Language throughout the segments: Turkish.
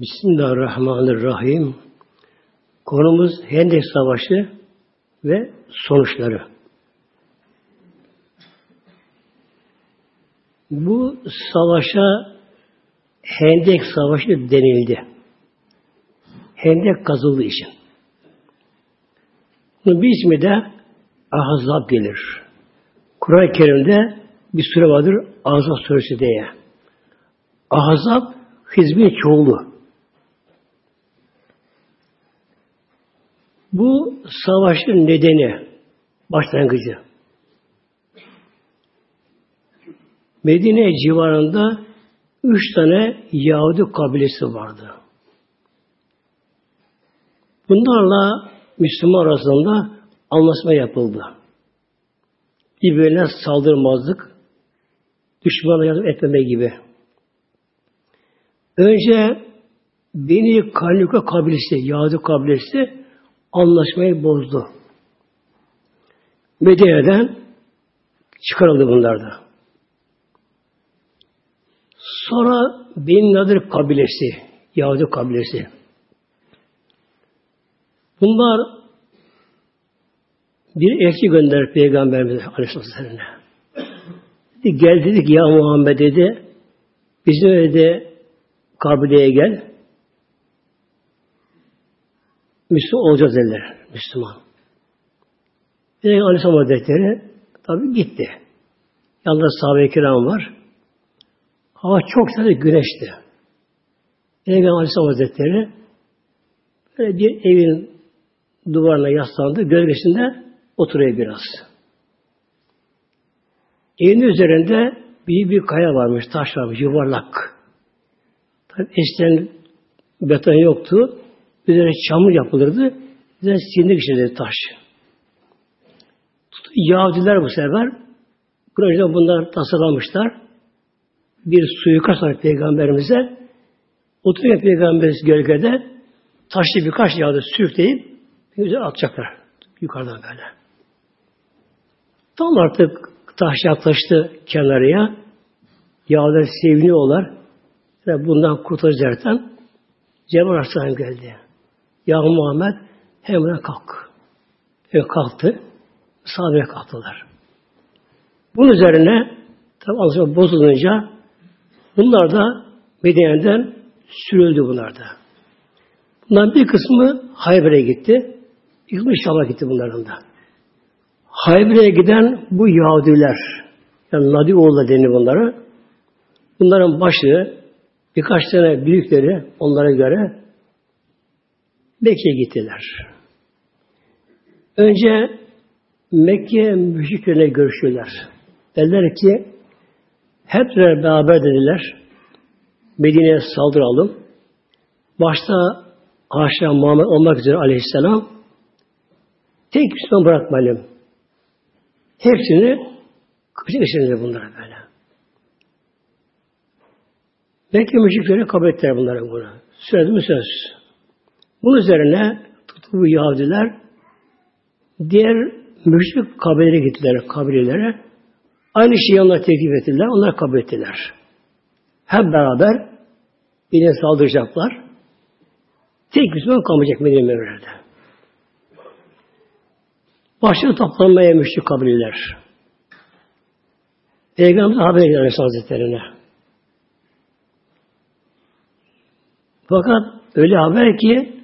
Bismillahirrahmanirrahim. Konumuz Hendek Savaşı ve sonuçları. Bu savaşa Hendek Savaşı denildi. Hendek kazıldığı için. Bunun bir ismi de Ahzab gelir. Kur'an-ı Kerim'de bir süre vardır Ahzab suresi diye. Ahzab hizbin çoğulu. Bu savaşın nedeni, başlangıcı. Medine civarında üç tane Yahudi kabilesi vardı. Bunlarla Müslüman arasında anlaşma yapıldı. Birbirine saldırmazlık, düşmana yardım etmeme gibi. Önce Beni Kanuka kabilesi, Yahudi kabilesi anlaşmayı bozdu. Medine'den çıkarıldı bunlar da. Sonra Bin Nadir kabilesi, Yahudi kabilesi. Bunlar bir elçi gönderir Peygamberimiz Aleyhisselam'a. Gel dedik ya Muhammed dedi. Bizim evde kabileye gel. Müslüman olacağız dediler. Müslüman. Peygamber Aleyhisselam Hazretleri tabi gitti. Yanında sahabe-i kiram var. Hava çok sıcak güneşti. Peygamber Aleyhisselam Hazretleri böyle bir evin duvarına yaslandı. Gölgesinde oturuyor biraz. Evin üzerinde büyük bir kaya varmış, taş varmış, yuvarlak. Tabi eskiden beton yoktu. Üzerine çamur yapılırdı. Üzerine sinir geçirdi taş. Yahudiler bu sefer projede bunlar tasarlamışlar. Bir suikast var peygamberimize. Oturuyor peygamberimiz gölgede taşlı birkaç Yahudi sürükleyip güzel atacaklar. Yukarıdan böyle. Tam artık taş yaklaştı kenarıya. Yahudiler seviniyorlar. Ve bundan kurtulacaktan Cebrail Aleyhisselam geldi. Ya Muhammed hemen kalk. Ve kalktı. Sahabeye kalktılar. Bunun üzerine tabi anlaşma bozulunca bunlar da Medine'den sürüldü bunlar da. Bundan bir kısmı Hayber'e gitti. Bir kısmı Şam'a gitti bunların da. Hayber'e giden bu Yahudiler yani Nadi oğulları deniyor bunlara. Bunların başı birkaç tane büyükleri onlara göre Mekke'ye gittiler. Önce Mekke müşriklerine görüşüyorlar. Dediler ki hep beraber dediler Medine'ye saldıralım. Başta Haşa Muhammed olmak üzere aleyhisselam tek Müslüman bırakmayalım. Hepsini kışın işlerinde bunlara böyle. Mekke müşrikleri kabul ettiler bunlara bunu. Söyledi mi söz? Bunun üzerine tutubu Yahudiler diğer müşrik kabilelere gittiler, kabilelere. Aynı şeyi onlar teklif ettiler, onlar kabul ettiler. Hep beraber yine saldıracaklar. Tek Müslüman kalmayacak Medine Mevler'de. Başladı toplanmaya müşrik kabileler. Peygamber haber ediyor Aleyhisselam Hazretleri'ne. Fakat öyle haber ki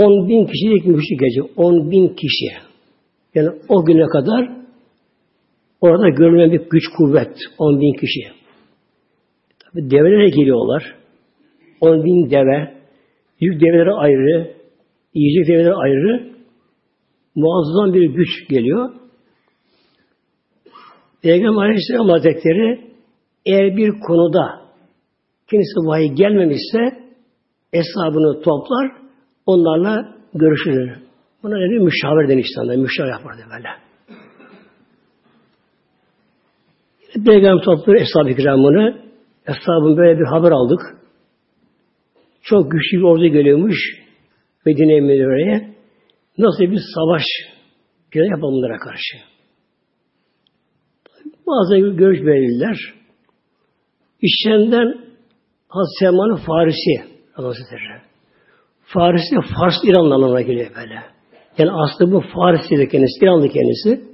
10 bin kişilik müşrik gelecek. 10 bin kişi. Yani o güne kadar orada görülen bir güç kuvvet. 10 bin kişi. Tabi develere geliyorlar. 10 bin deve. Yük develeri ayrı. Yiyecek develeri ayrı. Muazzam bir güç geliyor. Peygamber Aleyhisselam Hazretleri eğer bir konuda kimisi vahiy gelmemişse hesabını toplar, onlarla görüşülür. Buna ne diyor? Müşavir denir İslam'da. Müşavir yapardı böyle. Peygamber topluyor Eshab-ı Kiram'ını. Eshabın böyle bir haber aldık. Çok güçlü bir ordu geliyormuş Medine-i Münevvere'ye. Nasıl bir savaş yapalım bunlara karşı. Bazı görüş verirler. İşlerinden Hazreti Selman'ın Farisi. Hazretleri. Farisi Fars İranlı anlamına geliyor böyle. Yani aslında bu Farisi'de kendisi, İranlı kendisi.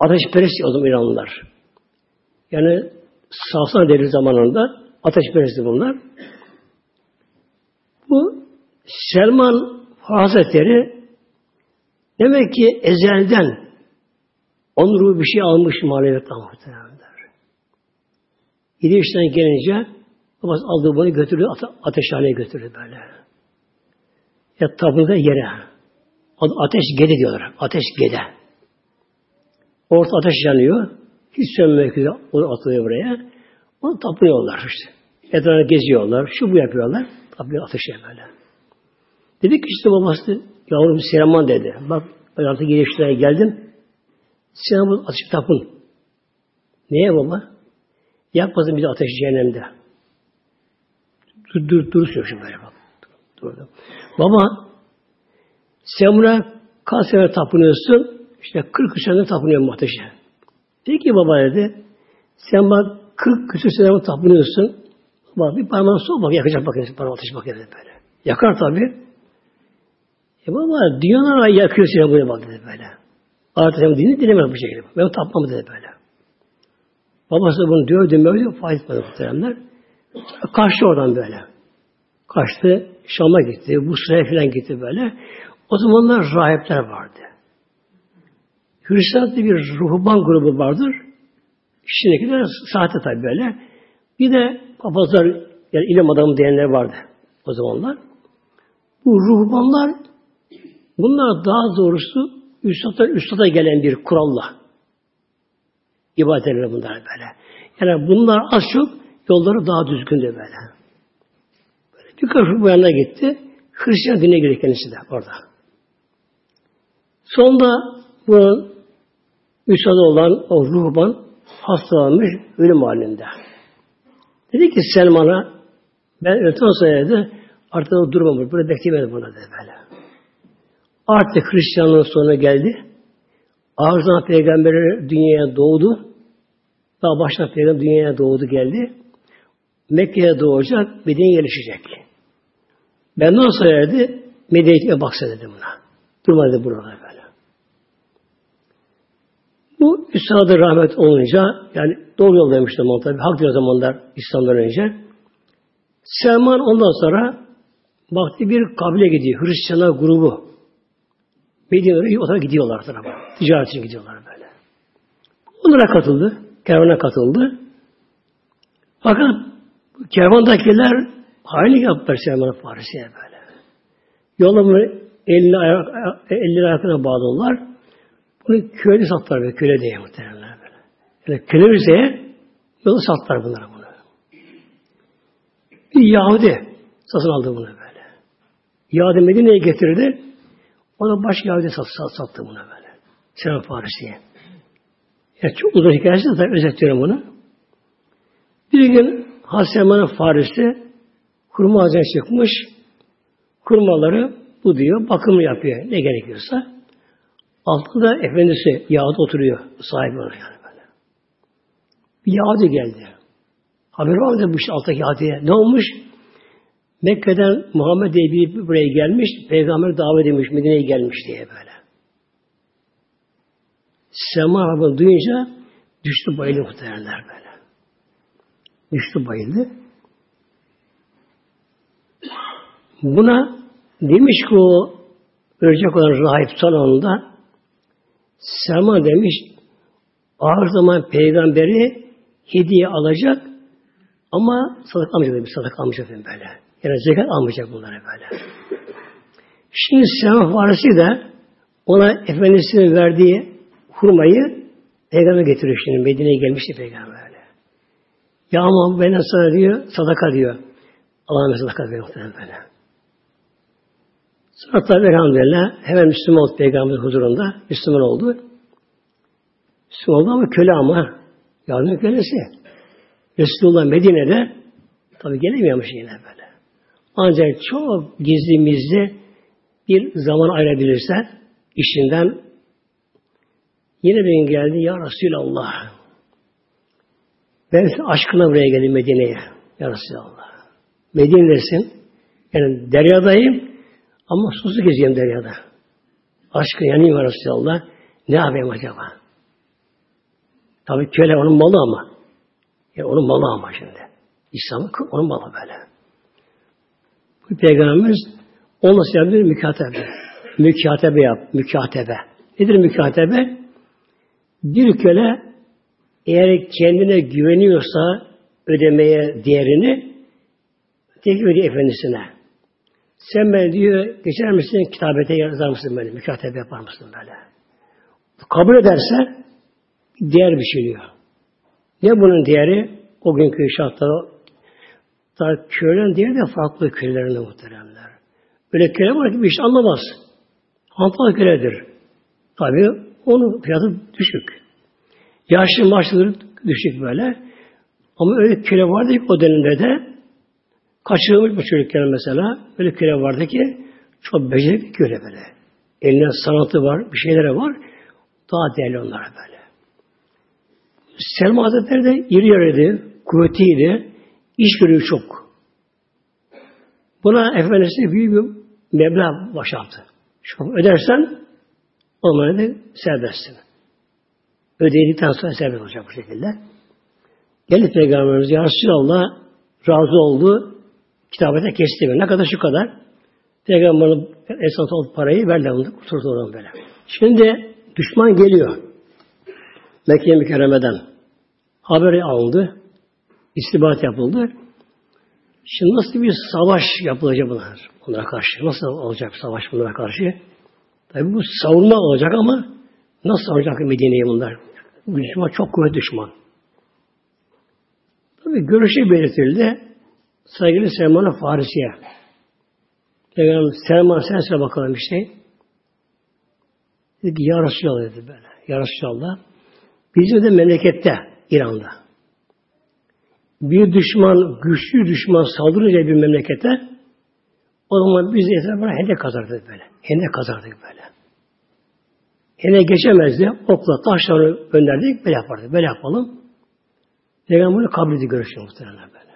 Ateşperest zaman İranlılar. Yani Safsan devri zamanında ateşperestti bunlar. Bu Selman Hazretleri demek ki ezelden onun ruhu bir şey almış maneviyattan muhtemelen. Yedi yaşından gelince babası aldığı bunu götürdü, ateşhaneye götürdü böyle. Ya tapıda yere. Ateş gede diyorlar. Ateş gede. Orta ateş yanıyor. Hiç sönmek üzere atılıyor buraya. Onu tapıyorlar işte. Etrafına geziyorlar. Şu bu yapıyorlar. Tapıyor ateşe böyle. Dedi ki işte babası yavrum Selaman dedi. Bak ben artık geliştirmeye geldim. Sen bu ateş tapın. Neye baba? Yakmasın bizi ateş cehennemde. Dur, dur, dur şimdi böyle bak. Durdu. Baba sen buna kaç sene tapınıyorsun? İşte 40 sene tapınıyorum ateşe. Peki baba dedi. Sen bak 40 küsur sene tapınıyorsun. Bak bir parmağını sok bak yakacak bak parmağı ateş bak dedi böyle. Yakar tabi. E baba dünyalar yakıyor seni buraya bak dedi böyle. Artık sen dini dilemez bu şekilde. Ben tapmam dedi böyle. Babası bunu dövdü mövdü faiz etmedi muhteremler. Kaçtı oradan böyle. Kaçtı. Şam'a gitti. Bu sıraya falan gitti böyle. O zamanlar rahipler vardı. Hristiyanlıkta bir ruhban grubu vardır. Şimdikiler sahte tabi böyle. Bir de papazlar, yani ilim adamı diyenler vardı o zamanlar. Bu ruhbanlar bunlar daha doğrusu üstada, üstada gelen bir kuralla ibadetleri bunlar böyle. Yani bunlar az çok yolları daha düzgündü böyle. Böyle birkaç bu yana gitti. Hristiyan dinine girdi kendisi de orada. Sonunda bunun üstada olan o ruhban hastalanmış ölüm halinde. Dedi ki Selman'a ben öten sonra artık o durmamış. Burada bekleyemedim buna dedi böyle. Artık Hristiyanlığın sonu geldi. Ağızdan peygamberi dünyaya doğdu. Daha baştan peygamber dünyaya doğdu geldi. Mekke'ye doğacak, Medine'ye yerleşecek. Benden sonra dedi, Medine'ye baksa dedi buna. Durma dedi burada böyle. Bu Üstad'a rahmet olunca, yani doğru yol demişti ama tabi, hak diyor zamanlar İslam'dan önce. Selman ondan sonra baktı bir kabile gidiyor, Hristiyanlar grubu. Medine'ye o tarafa gidiyorlar tarafa. Ticaret için gidiyorlar böyle. Onlara katıldı. Kervana katıldı. Fakat kervandakiler hainlik yaptılar Selman Farisi'ye böyle. Yola bunu elini, ayak, elini ayakına bağladılar. Bunu köle sattılar böyle. Köle diye muhtemelen böyle. Yani köle üzere yolu sattılar bunlara bunu. Bir Yahudi satın aldı bunu böyle. Yahudi Medine'ye getirdi. Ona başka Yahudi sattı, sattı bunu böyle. Selman Farisi'ye. Yani çok uzun hikayesi de özetliyorum bunu. Bir gün Haseman'ın farisi kurma ağacına çıkmış. Kurmaları bu diyor, bakımı yapıyor ne gerekiyorsa. Altında efendisi Yahudi oturuyor. Sahibi ona yani böyle. Bir Yahudi geldi. Haber vardı bu işte alttaki Yahudi'ye. Ne olmuş? Mekke'den Muhammed diye bir buraya gelmiş. Peygamber davet edilmiş. Medine'ye gelmiş diye böyle. Sema Rabbim duyunca düştü bayıldı muhtemelenler böyle. Düştü bayıldı. Buna demiş ki o ölecek olan rahip salonunda Selman demiş ağır zaman peygamberi hediye alacak ama sadık almayacak demiş. Sadık almayacak demiş böyle. Yani zekat almayacak bunları böyle. Şimdi Selman Farisi de ona efendisinin verdiği hurmayı peygamber getiriyor şimdi. Medine'ye gelmişti peygamber öyle. Ya ama benden sana diyor sadaka diyor. Allah'ın sadaka veriyor muhtemelen. Sonra tabi elhamdülillah hemen Müslüman oldu peygamber huzurunda. Müslüman oldu. Müslüman oldu ama köle ama. Yardım kölesi. Resulullah Medine'de tabi gelemiyormuş yine böyle. Ancak çok gizli mizli bir zaman ayırabilirse işinden Yine bir geldi ya Resulallah. Ben aşkına buraya geldim Medine'ye. Ya Resulallah. Medine'desin. Yani deryadayım ama susuz gezeyim deryada. Aşkı yanayım ya Resulallah. Ne yapayım acaba? Tabii köle onun malı ama. Ya onun malı ama şimdi. İslam'ın onun malı böyle. Bu peygamberimiz onunla yapıyor mükatebe. Mükatebe yap. Mükatebe. Nedir mükatebe? Bir köle eğer kendine güveniyorsa ödemeye değerini tekrar ödüyor efendisine. Sen ben diyor geçer misin kitabete yazar mısın böyle mükatebe yapar mısın böyle. Kabul ederse değer biçiliyor. Ne bunun değeri? O günkü şartları da kölen değeri de farklı kölelerinde muhteremler. Öyle köle var ki bir şey anlamaz. Hantal köledir. Tabi onun fiyatı düşük. Yaşlı maaşları düşük böyle. Ama öyle köle vardı ki o dönemde de kaçırılmış bu çocukken mesela öyle köle vardı ki çok becerikli köle böyle. Eline sanatı var, bir şeylere var. Daha değerli onlar böyle. Selma Hazretleri de iri yarıydı, kuvvetiydi, iş görüyor çok. Buna Efendisi büyük bir meblağ başlattı. Şu ödersen onları da serbestsin. Ödedikten sonra serbest olacak bu şekilde. Geldi Peygamberimiz Ya Resulallah razı oldu. Kitabete kesti. Ne kadar şu kadar. Peygamberin esas olup parayı verdi onu. Kurtuldu oradan böyle. Şimdi düşman geliyor. Mekke mükerremeden. Haberi alındı. İstibat yapıldı. Şimdi nasıl bir savaş yapılacak bunlar, bunlara karşı? Nasıl olacak savaş bunlara karşı? Tabi bu savunma olacak ama nasıl olacak Medine'yi bunlar? Düşman çok kuvvetli düşman. Tabi görüşü belirtildi. Saygılı Selman'a Farisi'ye. Peygamber Selman sen söyle bakalım işte. Dedi ki Ya Resulallah dedi böyle. Ya Resulallah. Bizim de memlekette İran'da. Bir düşman, güçlü düşman saldırınca bir memlekete o zaman biz de etrafına hendek kazardık böyle. Hendek kazardık böyle. Hendek geçemezdi. Okla, taşları gönderdik. Böyle yapardık. Böyle yapalım. Peygamber bunu kabul etti görüşüyor muhtemelen böyle.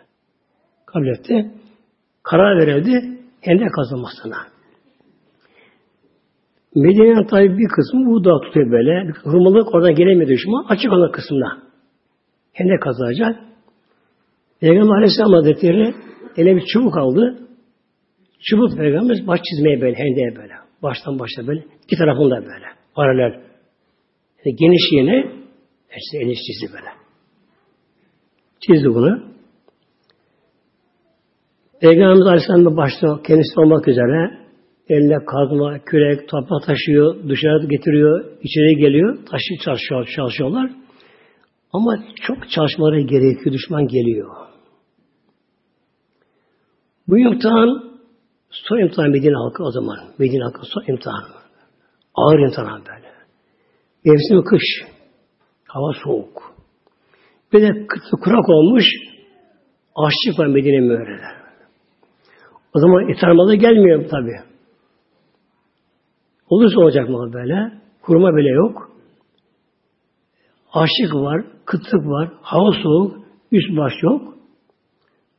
Kabul etti. Karar verildi. Hendek kazılmasına. Medine'nin tabi bir kısmı bu da tutuyor böyle. Rumalık oradan gelemiyor düşman. Açık olan kısmına. Hendek kazılacak. Peygamber Aleyhisselam Hazretleri eline bir çubuk aldı. Çubuk Peygamberimiz baş çizmeye böyle, hendeye böyle. Baştan başta böyle. iki tarafında böyle. Paralel. Yani geniş yeni işte eniş çizdi böyle. Çizdi bunu. Peygamberimiz Aleyhisselam başta kendisi olmak üzere eline kazma, kürek, toprak taşıyor, dışarı getiriyor, içeri geliyor, taşı çalışıyor, çalışıyorlar. Ama çok çalışmaları gerekiyor, düşman geliyor. Bu imtihan son imtihan Medine halkı o zaman. Medine halkı son imtihan. Ağır imtihan böyle. Mevsim kış. Hava soğuk. Bir de kurak olmuş. Açlık var Medine müğreler. O zaman itarmalı gelmiyor tabi. Olursa olacak mı böyle? Kurma bile yok. Açlık var, kıtlık var, hava soğuk, üst baş yok.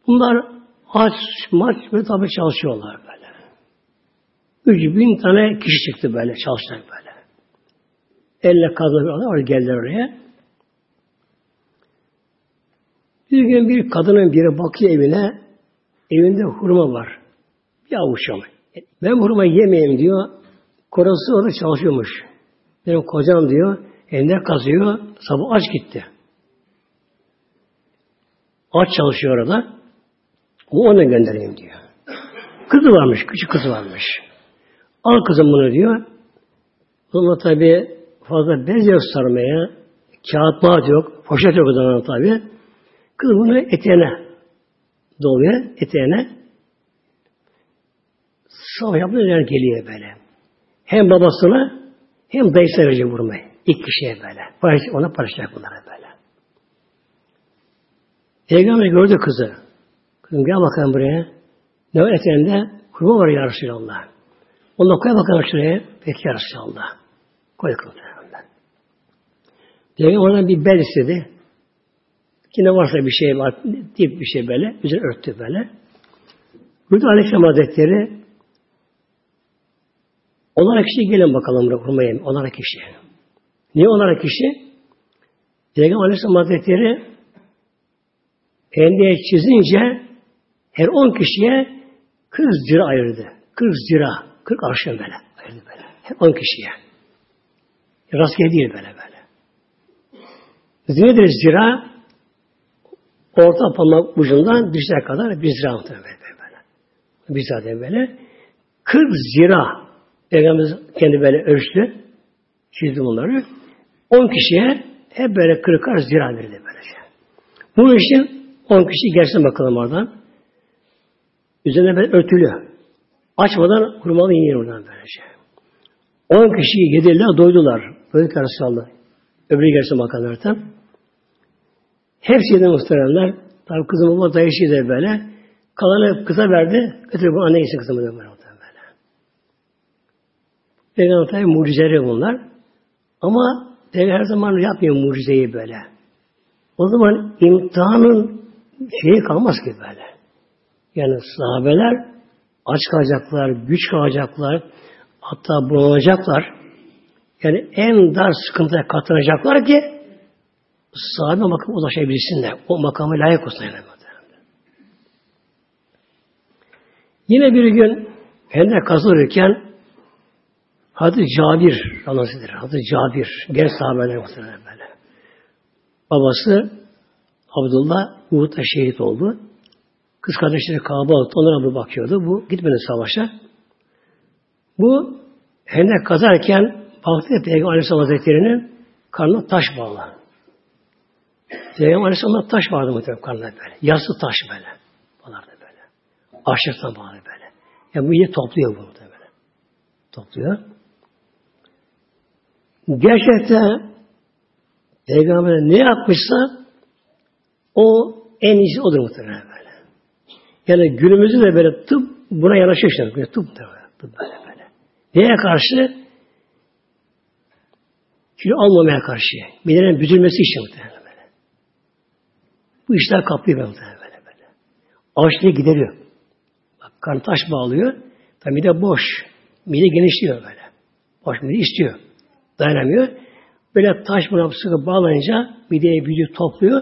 Bunlar aç, maç ve tabi çalışıyorlar böyle. Üç bin tane kişi çıktı böyle, çalışacak böyle. Elle kazanıyorlar, geldiler oraya. Bir gün bir kadının biri bakıyor evine, evinde hurma var. Ama. Ben hurma yemeyeyim diyor. Korası orada çalışıyormuş. Benim kocam diyor, ender kazıyor, sabah aç gitti. Aç çalışıyor orada. O ona göndereyim diyor. Kızı varmış, küçük kızı varmış. Al kızım bunu diyor. Ama tabi fazla bez yok sarmaya. Kağıt mağat yok. Poşet yok o zaman tabi. Kız bunu eteğine doluyor. Eteğine. Savaş yapınca geliyor böyle. Hem babasına hem dayısına verecek vurmayı. İlk kişiye böyle. Paylaş, ona paylaşacak bunlara böyle. Peygamber gördü kızı. Kızım gel bakalım buraya. Ne var eteğinde? Kurma var ya Resulallah. Onu koy bakalım şuraya. Peki ya Resulallah. Koy kızım. Peygamber oradan bir bel istedi. Yine varsa bir şey var, tip bir şey böyle, üzerine örttü böyle. Burada Aleyhisselam Hazretleri onlara kişi gelin bakalım Rumay'ın, onlara kişi. Niye onlara kişi? Peygamber Aleyhisselam Hazretleri Hende'ye çizince her on kişiye 40 zira ayırdı. 40 zira, 40 arşın böyle ayırdı böyle. Her on kişiye. Rastgele değil böyle böyle. Nedir zira? Orta parmak ucundan dirseğe kadar bir zira böyle böyle. Bir zira böyle. 40 zira Peygamberimiz kendi böyle ölçtü. Çizdi bunları. 10 kişiye hep böyle 40'ar zira verildi böylece. Bunun için 10 kişi gelsin bakalım oradan. Üzerine böyle örtülü. Açmadan hurmalı yiyir oradan böylece. 10 kişiyi yediler, doydular. Böyle karısı aldı. Öbürü gelsin bakalım oradan. Hepsi yedi muhteremler. Tabi kızım baba dayışıydı böyle. Kalanı kıza verdi. Götürüp bu anne gitsin kızımı da. Peygamber tabi mucizeleri bunlar. Ama Peygamber her zaman yapmıyor mucizeyi böyle. O zaman imtihanın şeyi kalmaz ki böyle. Yani sahabeler aç kalacaklar, güç kalacaklar, hatta bulunacaklar. Yani en dar sıkıntıya katlanacaklar ki sahabe makam ulaşabilsinler. O makama layık olsunlar. Yine bir gün Hendek kazılırken Hazreti Cabir anasıdır. Hazreti Cabir. Genç sahabeler muhtemelen böyle. Babası Abdullah Uhud'da şehit oldu. Kız kardeşleri Kaaba onlara bir bakıyordu. Bu gitmedi savaşa. Bu hendek kazarken baktı Peygamber Aleyhisselam Hazretleri'nin karnına taş bağlı. Peygamber Aleyhisselam'da taş vardı muhtemelen karnına böyle. Yassı taş böyle. Bağlardı böyle. Aşırtma bağlı böyle. Yani bu iyice topluyor bunu da böyle. Topluyor. Gerçekten Peygamber ne yapmışsa o en iyisi odur muhtemelen böyle. Yani günümüzde de böyle tıp buna yanaşıyor işte. Böyle tıp da böyle, tıp böyle böyle. Neye karşı? Kilo almamaya karşı. Midenin büzülmesi için muhtemelen böyle. Bu işler kaplıyor muhtemelen böyle böyle. Açlığı gideriyor. Bak karnı taş bağlıyor. Tabi mide boş. Mide genişliyor böyle. Boş mide istiyor. Dayanamıyor. Böyle taş buna sıkı bağlayınca mideye büyüdü topluyor.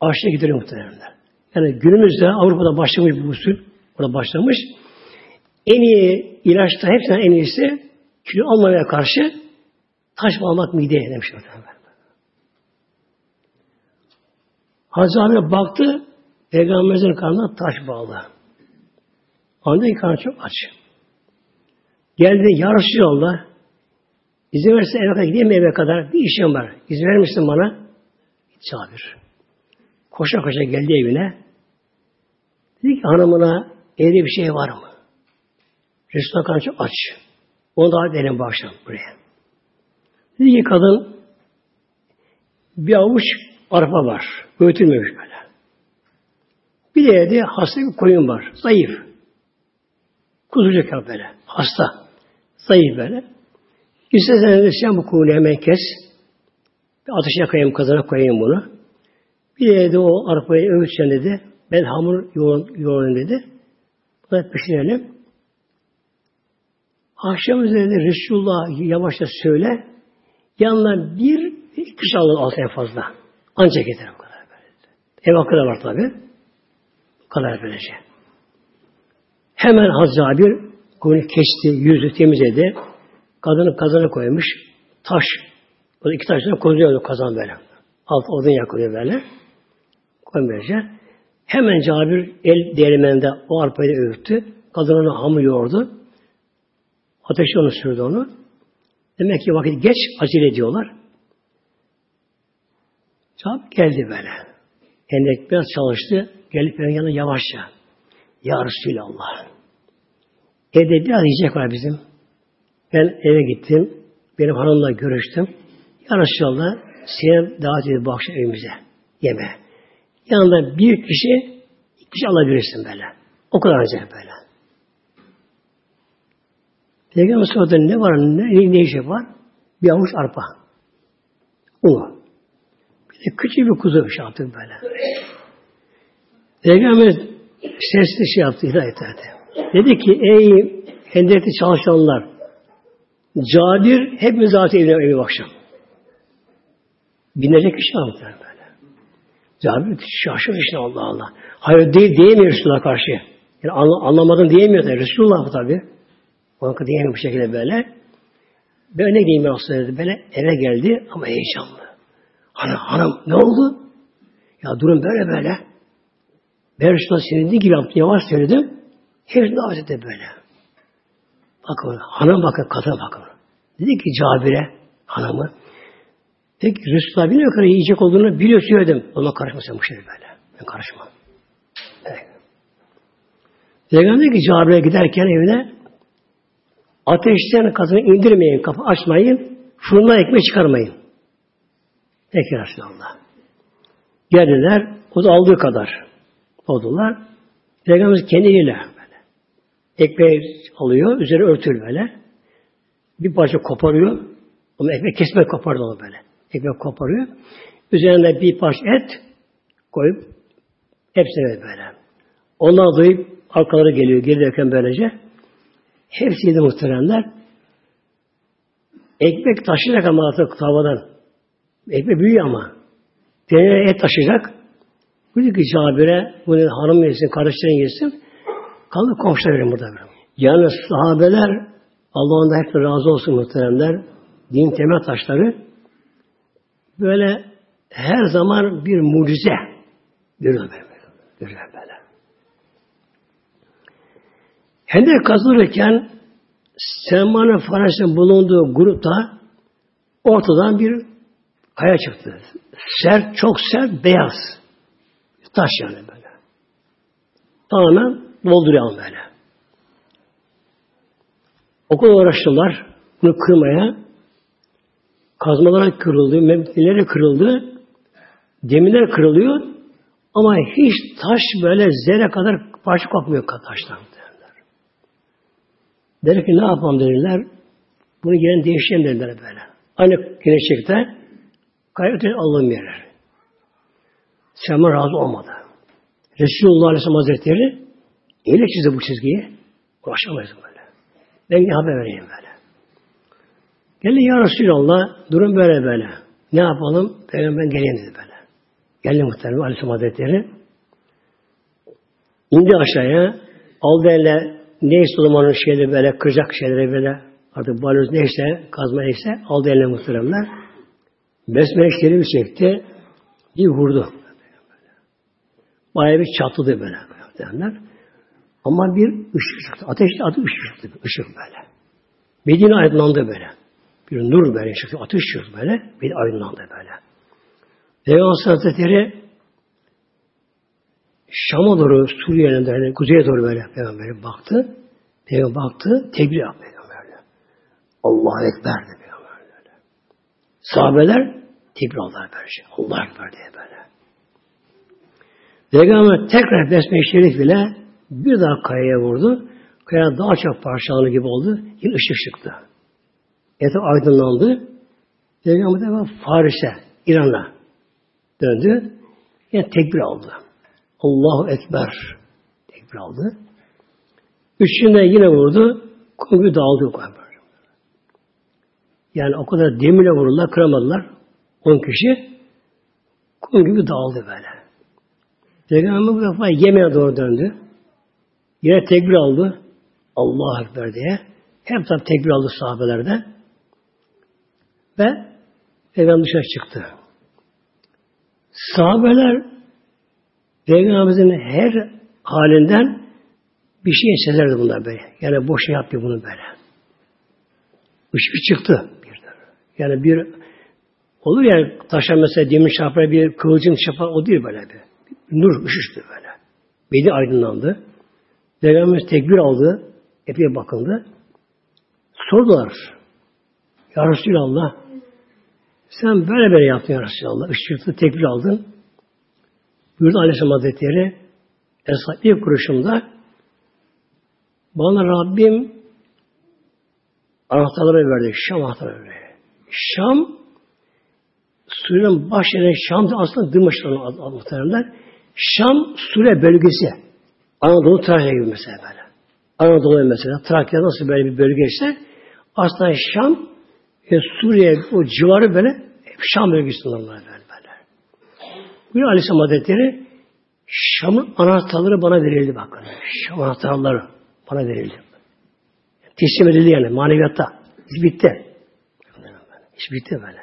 Açlığa gidiyor muhtemelen. Yani günümüzde Avrupa'da başlamış bu usul. Burada başlamış. En iyi ilaçta hepsinden en iyisi kilo almaya karşı taş almak mideye demiş muhtemelen. Hazreti baktı Peygamberimizin karnına taş bağlı. Anında karnı çok aç. Geldi yarışı Allah. İzin verirse eve kadar gideyim eve kadar bir işim var. İzin verir misin bana? Git Cabir. Koşa koşa geldi evine. Dedi ki hanımına evde bir şey var mı? Karnı çok aç. Onu da derim bu buraya. Dedi ki kadın bir avuç arpa var. Öğütülmemiş böyle. Bir de evde hasta bir koyun var. Zayıf. Kuzucuk böyle. Hasta. Zayıf böyle. İstersen sen bu koyunu hemen kes. Bir ateşe koyayım, kazana koyayım bunu. Bir de, de o arpayı öğütsen dedi. Ben hamur yoğun, yoğun dedi. Bunu pişirelim. Akşam üzerinde Resulullah yavaşça söyle. Yanına bir kış alın altı en fazla. Ancak yeter o kadar böyle. Ev hakkı da var tabi. Bu kadar böylece. Hemen Hazreti bir koyunu kesti, yüzü temizledi. Kadını kazana koymuş. Taş. O iki taşla kozuyordu kazan böyle. Alt odun yakılıyor böyle. Koymayınca. Hemen Cabir el değirmeninde o arpayı öğüttü. Kadın onu yoğurdu. Ateşi onu sürdü onu. Demek ki vakit geç acele ediyorlar. Cabir geldi böyle. Endek biraz çalıştı. Gelip benim yanına yavaşça. Ya Resulallah. Evde biraz yiyecek var bizim. Ben eve gittim. Benim hanımla görüştüm. Ya Resulallah seni davet edip bu akşam evimize yeme. Yanında bir kişi iki kişi alabilirsin böyle. O kadar ancak böyle. Peygamber sordu ne var ne, ne işi var? Bir avuç arpa. Unu. Bir E, küçük bir kuzu şey yaptık böyle. Peygamber sesli şey yaptı, hidayet etti. Dedi ki ey hendekte çalışanlar Cabir hepimiz zaten evine evi akşam. Binecek kişi var böyle. Cabir şaşırdı işte Allah Allah. Hayır değil diyemiyor Resulullah karşı. Yani anlamadım diyemiyor da Resulullah bu tabi. Ona diyemiyor bu şekilde böyle. Ne diyeyim aslında dedi böyle eve geldi ama heyecanlı. Hanım, hanım ne oldu? Ya durum böyle böyle. Ben Resulullah sinirli gibi yaptım, yavaş söyledim. Hepsini davet etti böyle. Bakın, hanım bakın, kadına bakın. Dedi ki Cabir'e, hanımı, peki Resulullah biliyor kadar yiyecek olduğunu biliyor söyledim. Ona karışma sen bu şey böyle. Ben karışmam. Evet. Peygamber ki Cabir'e giderken evine ateşten kadını indirmeyin, kapı açmayın, fırından ekmek çıkarmayın. Peki Resulallah. Geldiler, o da aldığı kadar oldular. Peygamberimiz kendiyle. Ekmeği alıyor, üzeri örtülü böyle. Bir parça koparıyor. Ama ekmek kesmek kopardı onu böyle. Ekmek koparıyor. Üzerine bir parça et koyup hepsine böyle. Onlar duyup arkaları geliyor. Gelirken böylece. Hepsi yedi muhteremler. Ekmek taşıyacak ama artık tavadan. Ekmek büyüyor ama. Deneye et taşıyacak. Dedi ki Cabir'e bunu hanım yesin, kardeşlerin yesin. Kaldı komşular verin burada. Yani sahabeler Allah'ın da hep razı olsun muhteremler. Din temel taşları böyle her zaman bir mucize görüyor böyle. Görüyor böyle. Hendek kazılırken Selman'ın Faras'ın bulunduğu grupta ortadan bir kaya çıktı. Sert, çok sert, beyaz. Taş yani böyle. Tamamen dolduruyor böyle. O kadar uğraştılar bunu kırmaya. Kazmalar kırıldı, memleketlere kırıldı. Demirler kırılıyor. Ama hiç taş böyle zerre kadar parça kopmuyor taştan. Derler. Der ki ne yapalım dediler. Bunu gelin değiştirelim dediler böyle. Aynı güneşlikte gayet Allah'ın yerler. Selman razı olmadı. Resulullah Aleyhisselam Hazretleri öyle çizdi bu çizgiyi. Ulaşamayız böyle. Ben haber vereyim böyle. Geldi ya Resulallah durum böyle böyle. Ne yapalım? Peygamber geleyim dedi böyle. Geldi muhtemelen Aleyhisselam Hazretleri. İndi aşağıya. Aldı elle neyse o zamanın şeyleri böyle kıracak şeyleri böyle artık baloz neyse kazma neyse aldı eline muhteremler. Besmele bir çekti. Bir vurdu. Bayağı bir çatladı böyle. Derler. Ama bir ışık çıktı. Ateşli adı ışık çıktı. Işık böyle. Medine aydınlandı böyle. Bir nur böyle çıktı. Ateş çıktı böyle. Bir aydınlandı böyle. Peygamber Hazretleri Şam'a doğru Suriye'nin yani kuzeye doğru böyle Peygamber'e baktı. Peygamber baktı. Tekbir yaptı Peygamber'e. Allah Ekber dedi Peygamber. Sahabeler tekbir aldılar böyle şey. Allah Ekber diye böyle. Peygamber tekrar Besme-i Şerif ile bir daha kayaya vurdu. Kaya daha çok parçalanır gibi oldu. Yine ışık çıktı. Etraf aydınlandı. Peygamber de Faris'e, İran'a döndü. Yine tekbir aldı. Allahu Ekber tekbir aldı. Üçünde yine vurdu. Kum dağıldı. Yani o kadar demirle vururlar, kıramadılar. On kişi kum gibi dağıldı böyle. Peygamber bu defa Yemen'e doğru döndü. Yine tekbir aldı. Allah Ekber diye. Hep tabi tekbir aldı sahabelerde. Ve Peygamber dışarı çıktı. Sahabeler Peygamberimizin her halinden bir şey hissederdi bunlar böyle. Yani boş şey yapıyor bunu böyle. Işık çıktı. Yani bir olur ya taşa mesela demir çarpar bir kıvılcım çarpar o değil böyle bir. Nur ışıştı böyle. Beni aydınlandı. Peygamberimiz tekbir aldı. Epey bakıldı. Sordular. Ya Resulallah sen böyle böyle yaptın ya Resulallah. Işıklı tekbir aldın. Buyurdu Aleyhisselam Hazretleri Esad ilk kuruşumda bana Rabbim anahtarları verdi. Şam anahtarları verdi. Şam Suriye'nin baş yeri Şam aslında Dımış'ın muhteremler. Şam Suriye bölgesi. Anadolu Trakya gibi mesela böyle. Anadolu mesela Trakya nasıl böyle bir bölgeyse aslında Şam e, Suriye o civarı böyle Şam bölgesi onlar böyle böyle. Bir Aleyhisselam Hazretleri Şam'ın anahtarları bana verildi bakın. Şam anahtarları bana verildi. Teslim edildi yani maneviyatta. İş bitti. İş bitti böyle.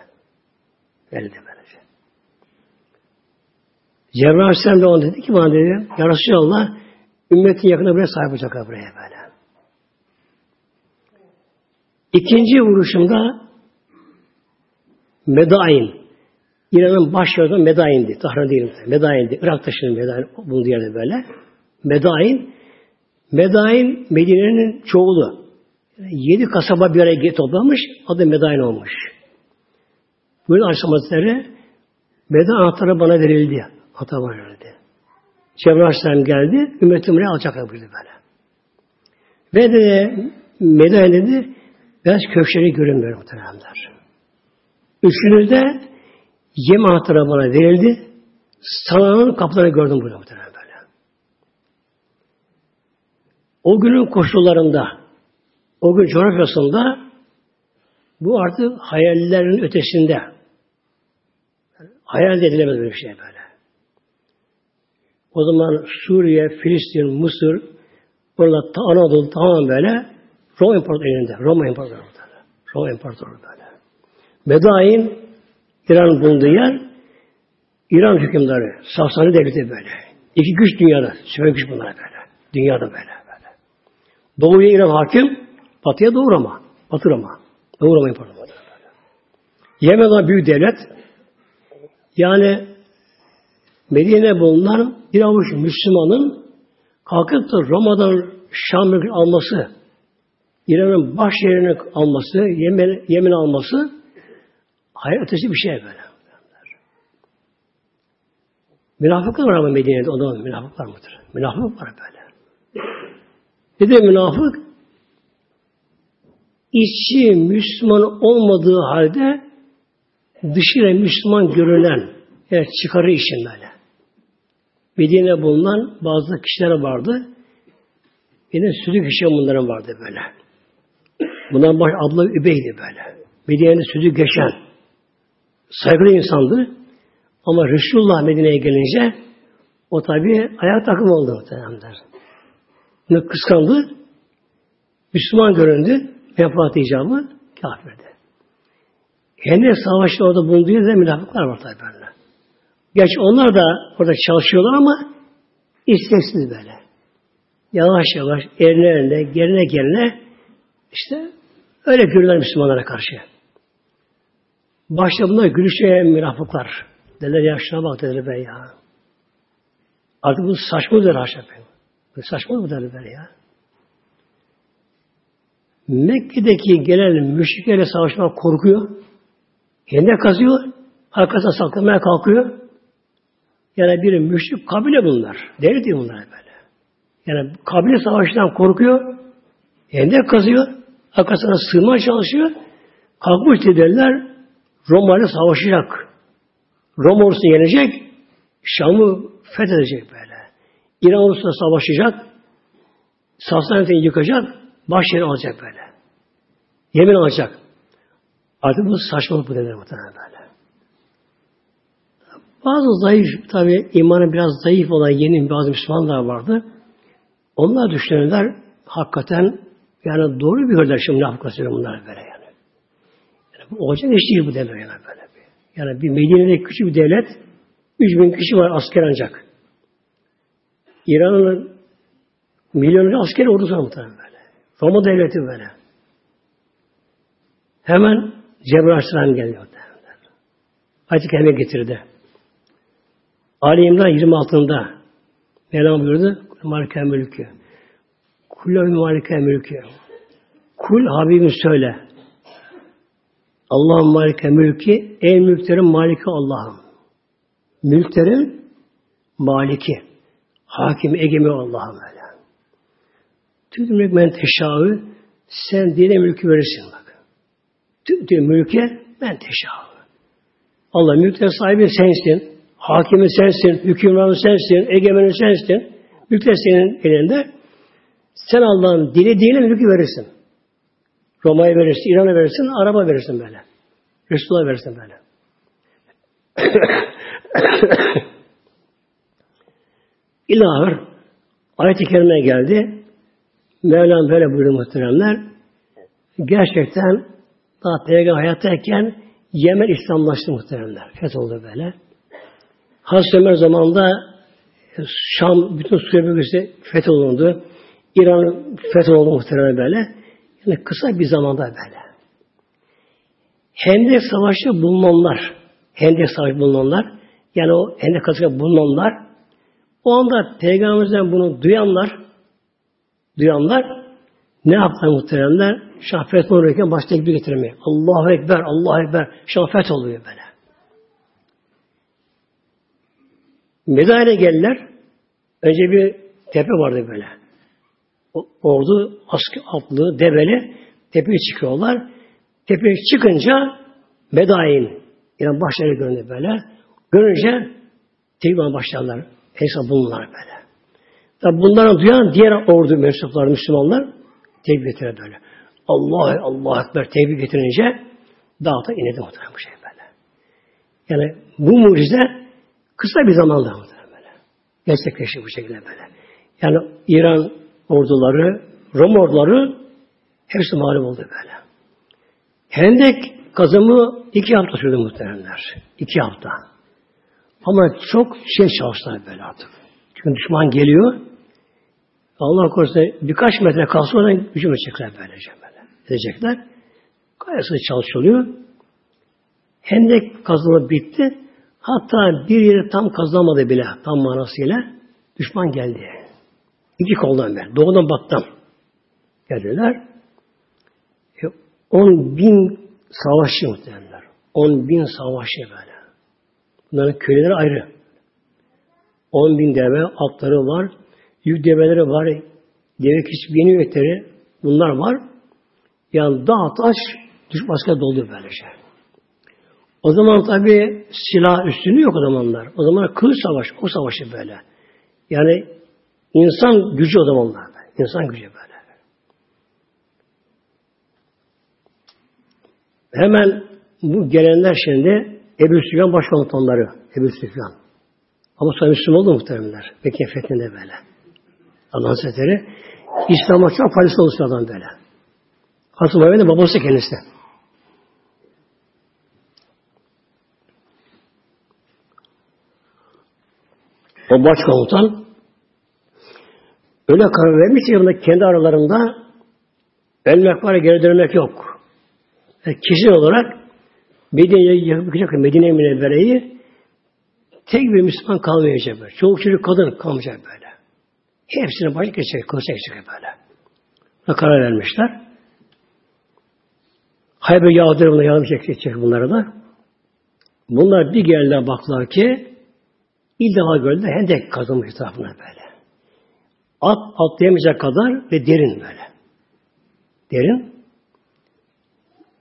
Verildi böylece. Cebrail Aleyhisselam da ona dedi ki bana dedi, Ya Resulallah ümmetin yakında buraya sahip olacaklar buraya böyle. İkinci vuruşumda Medain. İran'ın baş yolu Medain'di. Tahran değil. Medain'di. Irak taşının Medain bulunduğu yerde böyle. Medain. Medain Medine'nin çoğulu. Yedi kasaba bir araya toplamış. Adı Medain olmuş. Böyle Aleyhisselam Hazretleri Medain anahtarı bana verildi. Hata bana verildi. Cebrail Aleyhisselam geldi. Ümmetim buraya alacaklar buyurdu böyle. Ve de Medain dedi beyaz köşkleri görünmüyor muhtemelenler. Üçünüzde yem anahtarı bana verildi. Salanın kapılarını gördüm burada muhtemelen böyle. O günün koşullarında, o gün coğrafyasında bu artık hayallerin ötesinde. Hayal edilemez bir şey böyle. O zaman Suriye, Filistin, Mısır, burada Anadolu tamam böyle Roma İmparatorluğu elinde. Roma İmparatorluğu. Roma İmparatorluğu böyle. Medain İran bulunduğu yer İran hükümdarı. Sasani devleti böyle. İki güç dünyada. Süper güç bunlar böyle. Dünyada böyle. böyle. Doğuya İran hakim. Batıya Doğu Roma. Batı Roma. Doğu Roma İmparatorluğu. Yemen büyük devlet. Yani Medine bulunan bir avuç Müslümanın kalkıp da Roma'dan Şam'ı alması, İran'ın baş yerini alması, Yemen, Yemen alması hayır ötesi bir şey böyle. Münafıklar var ama Medine'de o zaman münafıklar mıdır? Münafık var böyle. Ne de münafık? İçi Müslüman olmadığı halde dışıyla Müslüman görülen yani çıkarı işin böyle. Medine bulunan bazı kişiler vardı. Yine sürü kişi bunların vardı böyle. Bundan baş abla Übey'di böyle. Medine'de sözü geçen saygılı insandı. Ama Resulullah Medine'ye gelince o tabi ayak takım oldu muhtemelenler. Bunu kıskandı. Müslüman göründü. Vefat icabı kafirdi. Hendek Savaşı'nda orada bulunduğu yerde münafıklar var tabi böyle. Gerçi onlar da orada çalışıyorlar ama isteksiz böyle. Yavaş yavaş eline eline, gerine gerine işte öyle görürler Müslümanlara karşı. Başta bunlar gülüşe münafıklar. Dediler ya şuna bak dediler be ya. Artık bu saçma dediler haşa be. Bu saçma mı dediler ya. Mekke'deki gelen müşriklerle savaşmak korkuyor. Kendine kazıyor. Arkasına saklamaya kalkıyor. Yani bir müşrik kabile bunlar. Devlet değil bunlar böyle. Yani kabile savaşından korkuyor. Hendek kazıyor. Arkasına sığmaya çalışıyor. Kalkmış derler Roma ile savaşacak. Roma ordusu yenecek. Şam'ı fethedecek böyle. İran ordusuyla savaşacak. Safsanetini yıkacak. Baş yeri alacak böyle. Yemin alacak. Artık bu saçmalık bu denir muhtemelen böyle. Bazı zayıf, tabi imanı biraz zayıf olan yeni bazı Müslümanlar vardı. Onlar düşünenler hakikaten yani doğru bir gördüler şimdi münafıklar bunlar böyle yani. yani bu olacak iş değil bu devlet yani böyle. Bir. Yani bir Medine'de küçük bir devlet 3000 kişi var asker ancak. İran'ın milyonlarca asker ordusu muhtemelen böyle. Roma devleti böyle. Hemen Cebrail Aleyhisselam geliyor. Ayet-i getirdi. Ali İmran 26'ında Mevlam buyurdu Malike mülkü. Kulü malike mülkü. Kul Habibim söyle. Allah'ın malike mülki, ey mülklerin maliki Allah'ım. Mülklerin maliki. Hakim, egemi Allah'ım öyle. Tüm mülk men teşağı, sen dine mülkü verirsin bak. Tüm, tüm mülke ben teşağı. Allah mülkler sahibi sensin. Hakimi sensin. Hükümranı sensin. Egemeni sensin. Mülkler senin elinde. Sen Allah'ın dili dini mülkü verirsin. Roma'ya verirsin, İran'a verirsin, araba verirsin böyle. Resulullah'a verirsin böyle. İlahi ayet-i kerime geldi. Mevlam böyle buyurdu muhteremler. Gerçekten daha peygamber hayattayken Yemen İslamlaştı muhteremler. Fetholdu böyle. Hazreti Ömer zamanında Şam, bütün Suriye bölgesi fetholundu. İran fetholundu muhteremler böyle. Yani kısa bir zamanda böyle. Hendek Savaşı bulunanlar, Hendek Savaşı bulunanlar, yani o Hendek Savaşı bulunanlar, o anda Peygamberimizden bunu duyanlar, duyanlar ne yaptılar muhteremler? Şahfet olurken başta gibi getirmeye. Allahu Ekber, Allahu Ekber. Şahfet oluyor böyle. Medine geldiler. Önce bir tepe vardı böyle. Ordu askı atlı, develi tepeye çıkıyorlar. Tepeye çıkınca Medain yani başları göründü böyle. Görünce tekrar başlarlar. Hesap bunlar böyle. Tabi bunların duyan diğer ordu mensupları Müslümanlar tebrik getirir böyle. Allah Allah Ekber tebrik getirince dağda inedi muhtemelen bu şey böyle. Yani bu mucize kısa bir zamanda böyle. Gerçekleşti bu şekilde böyle. Yani İran orduları, Rom orduları hepsi mağlup oldu böyle. Hendek kazımı iki hafta sürdü muhteremler. İki hafta. Ama çok şey çalıştılar böyle artık. Çünkü düşman geliyor. Allah korusun birkaç metre kalsa oradan hücum edecekler böylece böyle. Edecekler. Gayet çalışılıyor. Hendek kazımı bitti. Hatta bir yeri tam kazılamadı bile tam manasıyla. Düşman geldi. İki koldan beri. Doğudan battan geldiler. E, on bin savaşçı muhtemelenler. On bin savaşçı böyle. Bunların köyleri ayrı. On bin deve atları var. Yük develeri var. Deve yeni yükleri bunlar var. Yani dağ taş düş başka doldu böylece. O zaman tabi silah üstünü yok o zamanlar. O zaman kılıç savaş, o savaşı böyle. Yani insan gücü o zamanlar. İnsan gücü böyle. Hemen bu gelenler şimdi Ebu Süfyan başkomutanları. Ebu Süfyan. Ama sonra Müslüman oldu muhteremler. Mekke fethinde böyle. Allah'ın Hazretleri İslam'a çok faydası olmuş adam böyle. Hazreti Muhammed'in babası kendisi. O başkomutan öyle karar vermiş ki kendi aralarında ölmek var geri dönmek yok. Yani kişi olarak Medine'ye yakacak Medine Münevvere'yi tek bir Müslüman kalmayacak böyle. Çoğu çocuk kadın kalmayacak böyle. Hepsini başka geçecek, kılıç geçecek böyle. Buna karar vermişler. Hayber Yahudiler buna yardım çekecek bunlara da. Bunlar bir geldiler baktılar ki ilk defa gördüler hendek kazılmış etrafına böyle. At atlayamayacak kadar ve derin böyle. Derin.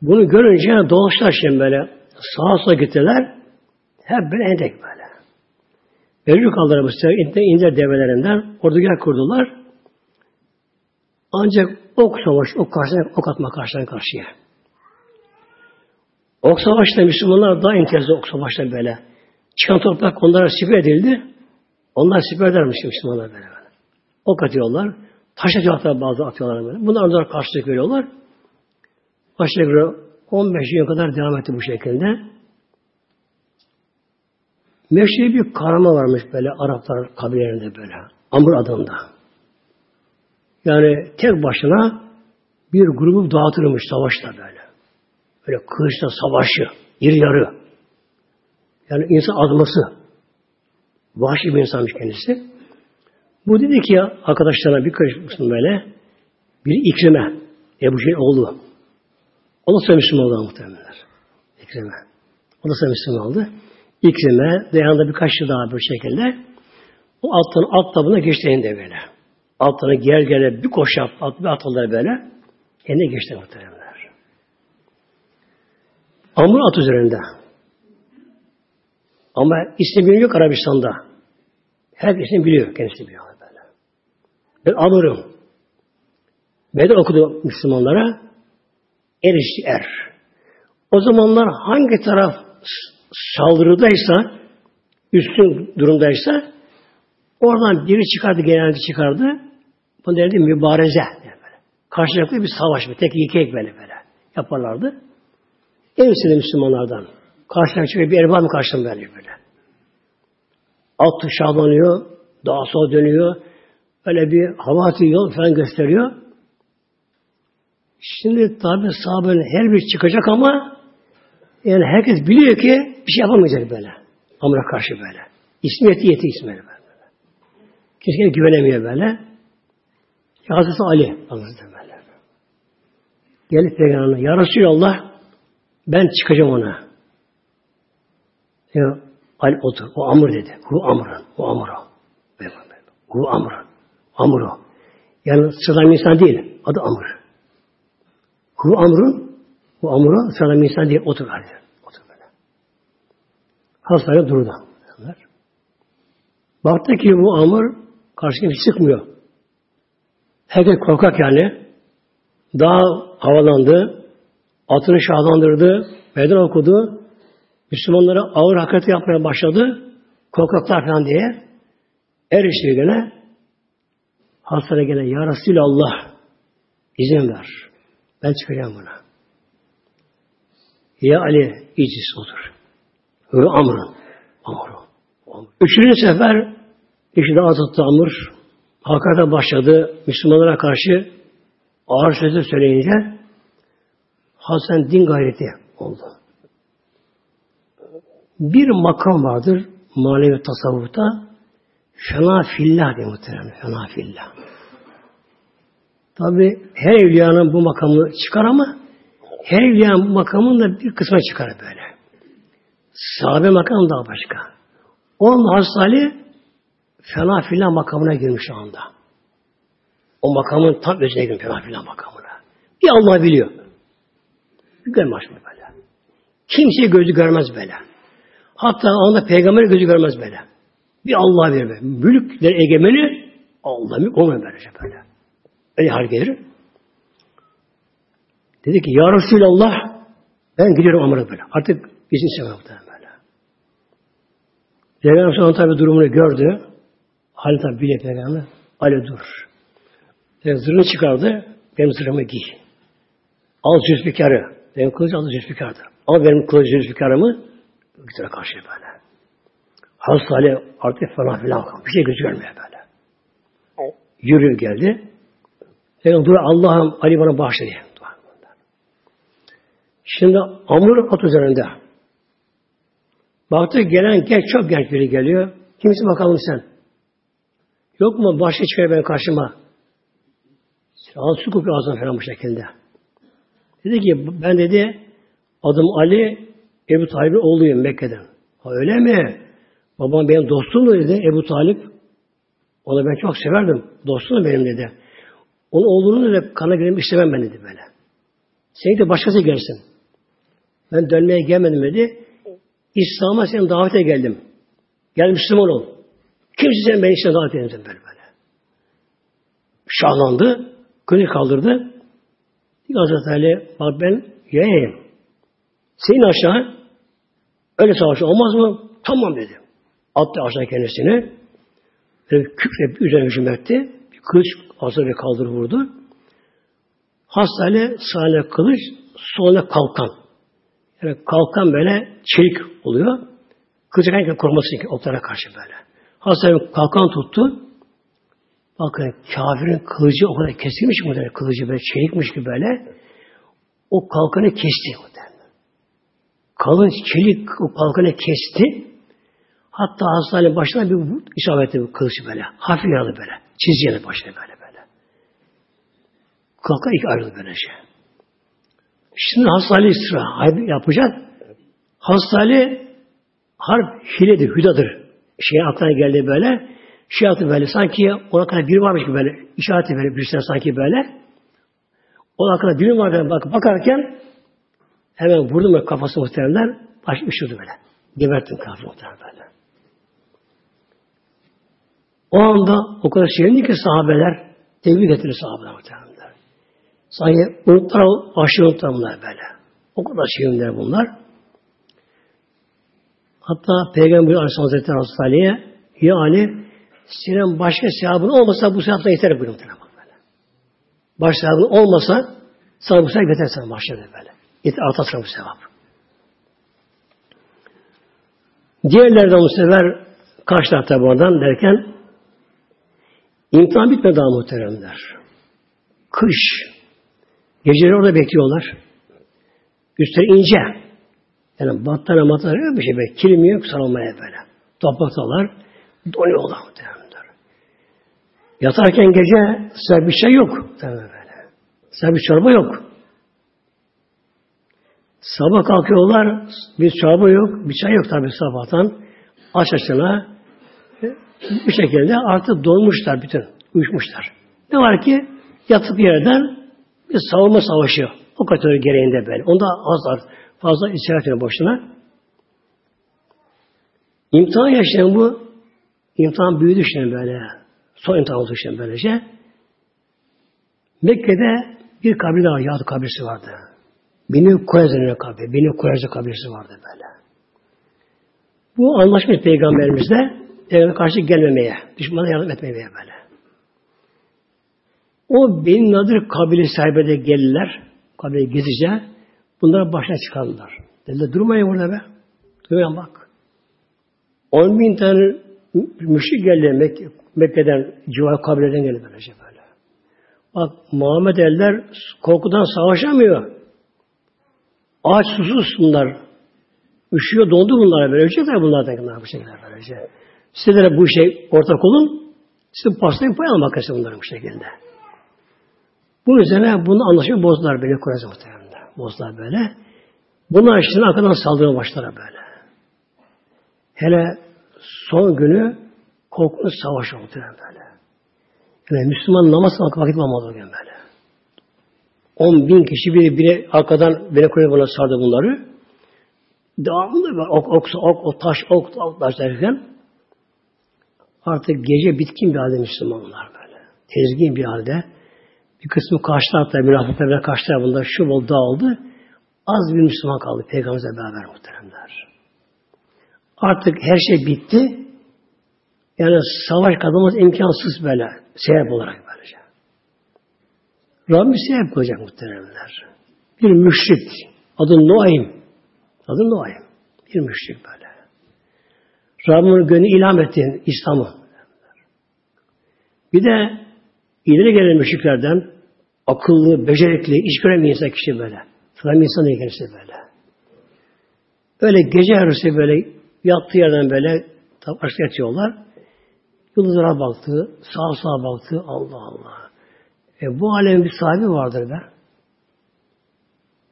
Bunu görünce doğuşlar şimdi böyle sağa sola gittiler. Hep böyle hendek böyle. Mevcut kaldılar bu sefer indi, indi develerinden. Ordugar kurdular. Ancak ok savaş, ok karşısına, ok atma karşıdan karşıya. Ok savaşta Müslümanlar daha intensif ok savaşta böyle. Çıkan toprak onlara siper edildi. Onlar siper edermiş Müslümanlar böyle. Ok atıyorlar. Taş atıyorlar bazı atıyorlar böyle. Bunlar onlara karşılık veriyorlar. Aşağı yukarı 15 yıl kadar devam etti bu şekilde. Meşhur bir karama varmış böyle Araplar kabilelerinde böyle. Amr adında. Yani tek başına bir grubu dağıtırmış savaşta böyle. Böyle kılıçla savaşı, iri yarı. Yani insan azması. Vahşi bir insanmış kendisi. Bu dedi ki ya arkadaşlarına bir karışmışsın böyle. Bir ikrime. Ebu şey oldu. O da Müslüman oldu muhtemelenler. İkrime. O da Müslüman oldu. İkrime, dayanında birkaç yıl daha bir şekilde o alttan alt tabına geçtiğinde böyle. Altına gel gele bir koş yap, at, bir atılır böyle. Kendine geçti muhtemelenler. Amr at üzerinde. Ama ismi bilmiyor Arabistan'da. Herkes ismini biliyor. Kendisi biliyor. Böyle. Ben alırım. Beden okudu Müslümanlara. Erişti er. O zamanlar hangi taraf saldırıdaysa, üstün durumdaysa oradan biri çıkardı, genelde çıkardı. Bunu derdi mübareze. Böyle. Karşılıklı bir savaş, bir tek ek böyle böyle yaparlardı. En üstünde Müslümanlardan. Karşılaşıyor bir erbab mı karşıdan böyle. At şahlanıyor, dağa sola dönüyor. Öyle bir hava yol falan gösteriyor. Şimdi tabi sahabenin her bir çıkacak ama yani herkes biliyor ki bir şey yapamayacak böyle. Amra karşı böyle. İsmi yeti yeti ismi böyle. Kimse güvenemiyor böyle. Ya Hazreti Ali Hazreti böyle. Gelip Peygamber'e Ya Resulallah ben çıkacağım ona. Ya Ali otur. O Amr dedi. Hu Amr'ın. O Amr o. Hu Amr. Amr o. Yani sıradan insan değil. Adı Amr. Hu Amr'ın bu Amr'ı sıradan insan değil. Otur hadi. Otur böyle. Hastane durdu. Baktı ki bu Amr karşısına hiç sıkmıyor. Herkes korkak yani. Daha havalandı. Atını şahlandırdı. Beden okudu. Müslümanlara ağır hakaret yapmaya başladı. Korkaklar falan diye. Er işte gene hastane gene Ya Resulallah izin ver. Ben çıkacağım buna. Ya Ali iciz otur. Öyle Amr'ın. Amr'ın. Üçüncü sefer işte azıttı Amr. Hakarete başladı. Müslümanlara karşı ağır sözü söyleyince Hasan din gayreti oldu. Bir makam vardır manevi tasavvufta fena fillah diye muhtemelen. Fena fillah. Tabi her evliyanın bu makamı çıkar ama her evliyanın bu makamın da bir kısmı çıkar böyle. Sahabe makamı daha başka. Onun hastali fena filan makamına girmiş şu anda. O makamın tam özüne girmiş fena filan makamına. Bir Allah biliyor. Görmez böyle. Kimse gözü görmez böyle. Hatta onda peygamber gözü görmez böyle. Bir Allah verir. Mülkler egemeni Allah mülk olmuyor böylece böyle. Öyle hal gelir. Dedi ki Ya Resulallah ben gidiyorum Amr'a böyle. Artık izin istemem böyle. Peygamber sonra tabi durumunu gördü. Hali tabi bile peygamber. Ali dur. Yani zırhını çıkardı. Benim zırhımı giy. Al zülfikarı. Benim kılıcı al zülfikardı. Al benim kılıcı zülfikarımı güzel karşı böyle. Hazreti Ali artık falan filan bir şey gözü görmüyor böyle. Yürüyor geldi. Peygamber dur Allah'ım Ali bana bağışla diye. Şimdi Amr at üzerinde. Baktı gelen genç çok genç biri geliyor. Kimsin bakalım sen? Yok mu başka çıkar ben karşıma? Al su kokuyor ağzına falan bu şekilde. Dedi ki ben dedi adım Ali Ebu Talib'in oğluyum Mekke'den. Ha öyle mi? Babam benim dostum dedi Ebu Talip. Onu ben çok severdim. Dostum benim dedi. Onun oğlunu da kana girip istemem ben dedi böyle. Seni de başkası gelsin. Ben dönmeye gelmedim dedi. İslam'a sen davete geldim. Gel Müslüman ol. Kimse sen beni işte davet edin böyle böyle. Şahlandı. Kılıç kaldırdı. Hazreti Ali bak ben yayayım. Senin aşağı öyle savaş olmaz mı? Tamam dedi. Attı aşağı kendisini. Böyle kükrep üzerine hücum etti. Bir kılıç ağzına bir kaldır vurdu. Hastane sağına kılıç, soluna kalkan. Yani kalkan böyle çelik oluyor. Kılıcı kanka koruması için oklara karşı böyle. Hastane kalkan tuttu. Bakın kafirin kılıcı o kadar kesilmiş mi? Kılıcı böyle çelikmiş gibi böyle. O kalkanı kesti. Kalın çelik o kalkanı kesti. Hatta hastanenin başına bir isabet bir kılıç böyle. Hafif yaralı böyle. Çizgiyle başına böyle böyle. Kalka ilk ayrıldı böyle şey. Şimdi hastane sıra yapacak. Hastane harp hiledir, hüdadır. Şey aklına geldi böyle. Şey yaptı böyle sanki ona kadar biri varmış gibi böyle işareti böyle bir şey sanki böyle. O kadar biri var bak bakarken hemen vurdum böyle kafası muhtemelen baş üşüdü böyle. Gebertin kafir muhtemelen böyle. O anda o kadar sevindi ki sahabeler tebrik ettiler sahabeler muhtemelen. Sanki unutlar aşırı unutlar böyle. O kadar sevindiler bunlar. Hatta Peygamber Aleyhisselam Hazretleri Hazretleri'ye yani senin başka sevabın olmasa bu sevapla yeter buyurun. Böyle. Baş sevabın olmasa sana bu sevap yeter sana mahşerde böyle. Artar bu sevap. Diğerlerden bu sefer kaçlar tabi oradan derken imtihan bitmedi daha muhteremler. Kış. Geceleri orada bekliyorlar. Üstleri ince. Yani battaniye mattaniye yok bir şey böyle. Kilim yok sarılmaya böyle. Topraktalar. Donuyorlar muhtemelen. Yatarken gece size bir şey yok. Tabii böyle. Size bir çorba yok. Sabah kalkıyorlar, bir çorba yok, bir çay yok tabii sabahtan. Aç açına bir şekilde artık donmuşlar bütün, uyuşmuşlar. Ne var ki yatıp yerden bir savunma savaşı. O kadar gereğinde böyle. Onda az fazla içerisinde boşuna. İmtihan yaşayan bu imtihan büyüdü şimdi böyle. Son imtihan oldu şimdi böylece. Mekke'de bir kabile var. Yahudi kabilesi vardı. Beni Kureyze kabile. Beni Kureyze kabilesi vardı böyle. Bu anlaşmış peygamberimizle Peygamber karşı gelmemeye, düşmana yardım etmemeye böyle. O Beni Nadir kabile sahibi de geldiler. Kabile gezice. Bunlara başına çıkardılar. Dediler durmayın burada be. Durmayın bak. On bin tane müşrik geldi Mekke, Mekke'den, civar kabileden geldi böylece böyle. Bak Muhammed eller korkudan savaşamıyor. Ağaç susuz bunlar. Üşüyor, dondu bunlar böyle. Ölecekler bunlardan bu şekilde böylece. Sizlere bu şey ortak olun. Sizin pastayı pay almak istedim bunların bu şekilde. Bu üzerine bunu anlaşıp bozdular böyle Kureyze muhtemelen. Bozdular böyle. Bunlar işte arkadan saldırmaya başlar böyle. Hele son günü korkunç savaş oldu böyle. Yani Müslüman namaz kılmak vakit bulamadı o gün böyle. On bin kişi biri biri arkadan beni koyup bana sardı bunları. Devamlı ok, ok, ok, ok, taş, ok, ok, taş derken artık gece bitkin bir halde Müslümanlar böyle. Tezgin bir halde. Bir kısmı kaçtı hatta münafıklar kaçtı bunda şu bol dağıldı. Az bir Müslüman kaldı Peygamberimizle beraber muhteremler. Artık her şey bitti. Yani savaş kazanmaz imkansız böyle. Sebep olarak. Rabbim sebep koyacak muhteremler. Bir müşrik. Adı Nuaym. Adı Nuaym. Bir müşrik böyle. Rabbim gönlü ilham etti İslam'ı. Bir de ileri gelen müşriklerden akıllı, becerikli, iş göremeyen insan kişi böyle. Sıram insan değil kendisi böyle. Öyle gece yarısı böyle yattığı yerden böyle başta yatıyorlar. Yıldızlara baktı, sağa sağa baktı. Allah Allah. E bu alemin bir sahibi vardır be.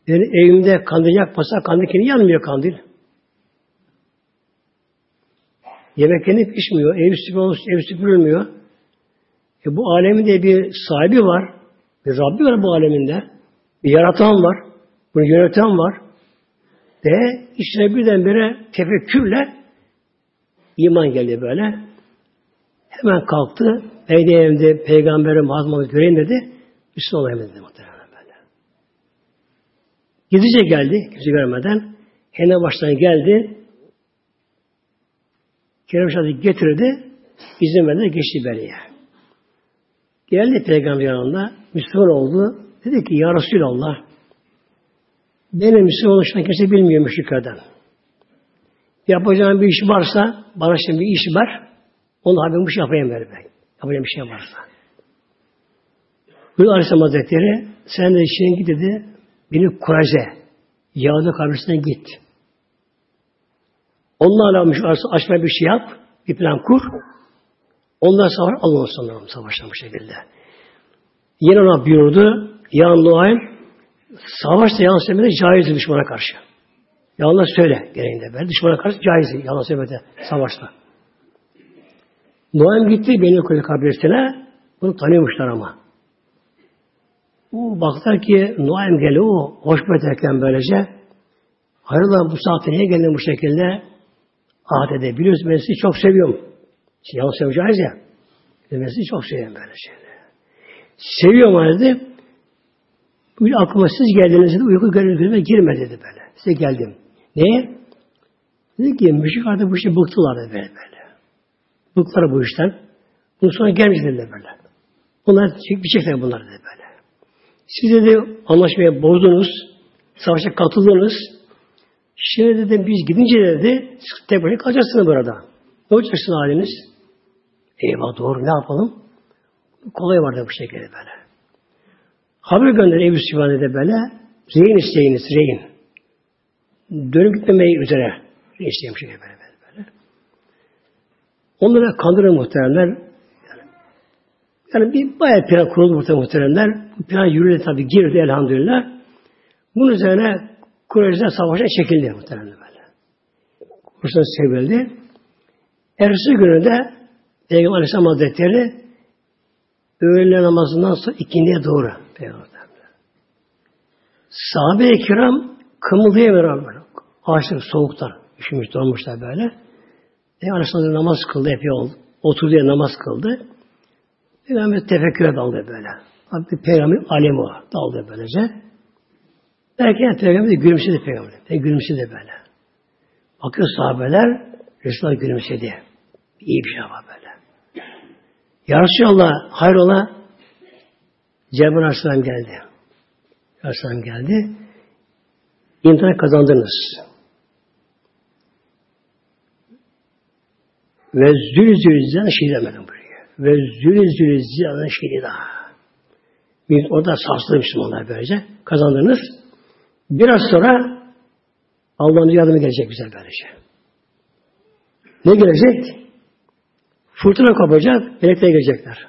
Benim evimde kandil yakmasa kandil yanmıyor kandil. Yemek kendi pişmiyor. Ev süpürülmüyor. Ev süpürülmüyor. E bu alemin de bir sahibi var. Bir Rabbi var bu aleminde. Bir yaratan var. Bunu yöneten var. Ve içine birdenbire tefekkürle iman geldi böyle. Hemen kalktı. Eydi evimde peygamberi Muhammed göreyim dedi. Müslüman olayım dedi muhtemelen böyle. Gizlice geldi. Kimse görmeden. Hemen baştan geldi. Kerem Şah'ı getirdi. İzin verdi. Geçti Beri'ye. Geldi peygamber yanında. Müslüman oldu. Dedi ki Ya Resulallah benim Müslüman oluşan kimse bilmiyor müşriklerden. Yapacağım bir iş varsa bana şimdi bir iş var. Onu haberim bir şey yapayım ver ben. Yapacağım bir şey varsa. Buyur Aleyhisselam Hazretleri sen de işine git dedi. Beni Kureyze Yahudi kabilesine git. Onlarla açma bir şey yap. Bir plan kur. Ondan sonra alın sanırım savaştan bu şekilde. Yine ona buyurdu. Ya Nuaym savaşta yalan söylemede caizdir düşmana karşı. Yalan söyle gereğinde. Ben düşmana karşı caiz yalan söylemede savaşta. Nuaym gitti beni koydu kabilesine. Bunu tanıyormuşlar ama. O baktılar ki Nuaym geliyor o hoş ederken böylece hayırlı bu saatte niye geldin bu şekilde? Ah dedi biliyorsun ben sizi çok seviyorum. Şimdi yalnız seveceğiz ya. Ben sizi çok seviyorum böyle şeyleri. Seviyorum dedi. Bugün aklıma siz geldiniz dedi. Uyku gözüme girme dedi böyle. Size geldim. Neye? Dedi ki müşrik artık bu işi bıktılar dedi böyle. Bıktılar bu işten. Bunun sonra gelmiş dediler böyle. Bunlar bitecekler bunlar dedi böyle. Siz dedi anlaşmaya bozdunuz. Savaşa katıldınız. Şimdi dedim biz gidince dedi tek başına kalacaksınız burada. Ne olacaksın haliniz? Eyvah doğru ne yapalım? Kolay vardı bu şekilde böyle. Haber gönder Ebu Sübhan dedi böyle. Rehin isteyiniz, rehin. Dönüp gitmemeyi üzere. Rehin bir böyle. böyle. Onlara kandırır muhteremler. Yani, bir bayağı plan kuruldu muhteremler. Bu plan yürüdü tabi girdi elhamdülillah. Bunun üzerine Kureyş'ten savaşa çekildi muhtemelen böyle. Kureyş'ten sevildi. Ertesi gününde Peygamber Aleyhisselam Hazretleri öğle namazından sonra ikindiye doğru Peygamber Sahabe-i kiram kımıldayamıyor böyle. Ağaçlar soğuktan üşümüş donmuşlar böyle. Peygamber Aleyhisselam namaz kıldı epey oldu. Oturdu diye namaz kıldı. Peygamber tefekküre daldı böyle. Abi Peygamber alem o. Daldı böylece. Derken Peygamber de gülümsedi Peygamber. Peygamber gülümsedi böyle. Bakıyor sahabeler Resulullah gülümsedi. İyi bir şey var böyle. Ya Resulallah hayrola Cebrail Aleyhisselam geldi. Aleyhisselam geldi. İmtihan kazandınız. Ve zül zül zilden şey demedim buraya. Ve zül zül zilden şey daha. Orada sarsılı Müslümanlar böylece. Kazandınız. Biraz sonra Allah'ın yardımı gelecek bize böylece. Ne gelecek? Fırtına kopacak, melekler gelecekler.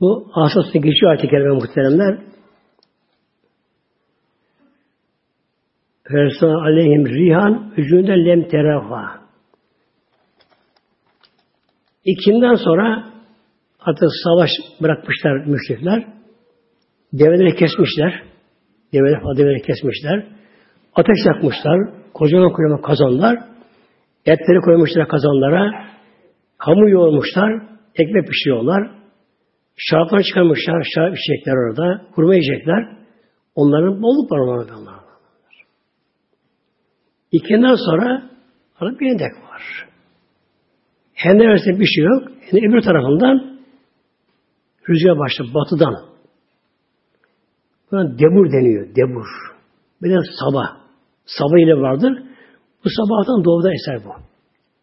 Bu Asas'ta geçiyor ayet-i kerime muhteremler. Fersa aleyhim rihan hücünde lem terafa. İkinden sonra artık savaş bırakmışlar müşrikler. Develeri kesmişler. Develeri, develeri kesmişler. Ateş yakmışlar. Kocaman kocaman kazanlar. Etleri koymuşlar kazanlara. Kamu yoğurmuşlar. Ekmek pişiriyorlar. Şaraplar çıkarmışlar. Şarap içecekler orada. Kurma yiyecekler. Onların bolluk var onlarda. İkinden sonra arada bir endek var. Hem de bir şey yok. Hem de öbür tarafından rüzgar başladı batıdan. Buna debur deniyor. Debur. Bir de sabah. Sabah ile vardır. Bu sabahtan doğuda eser bu.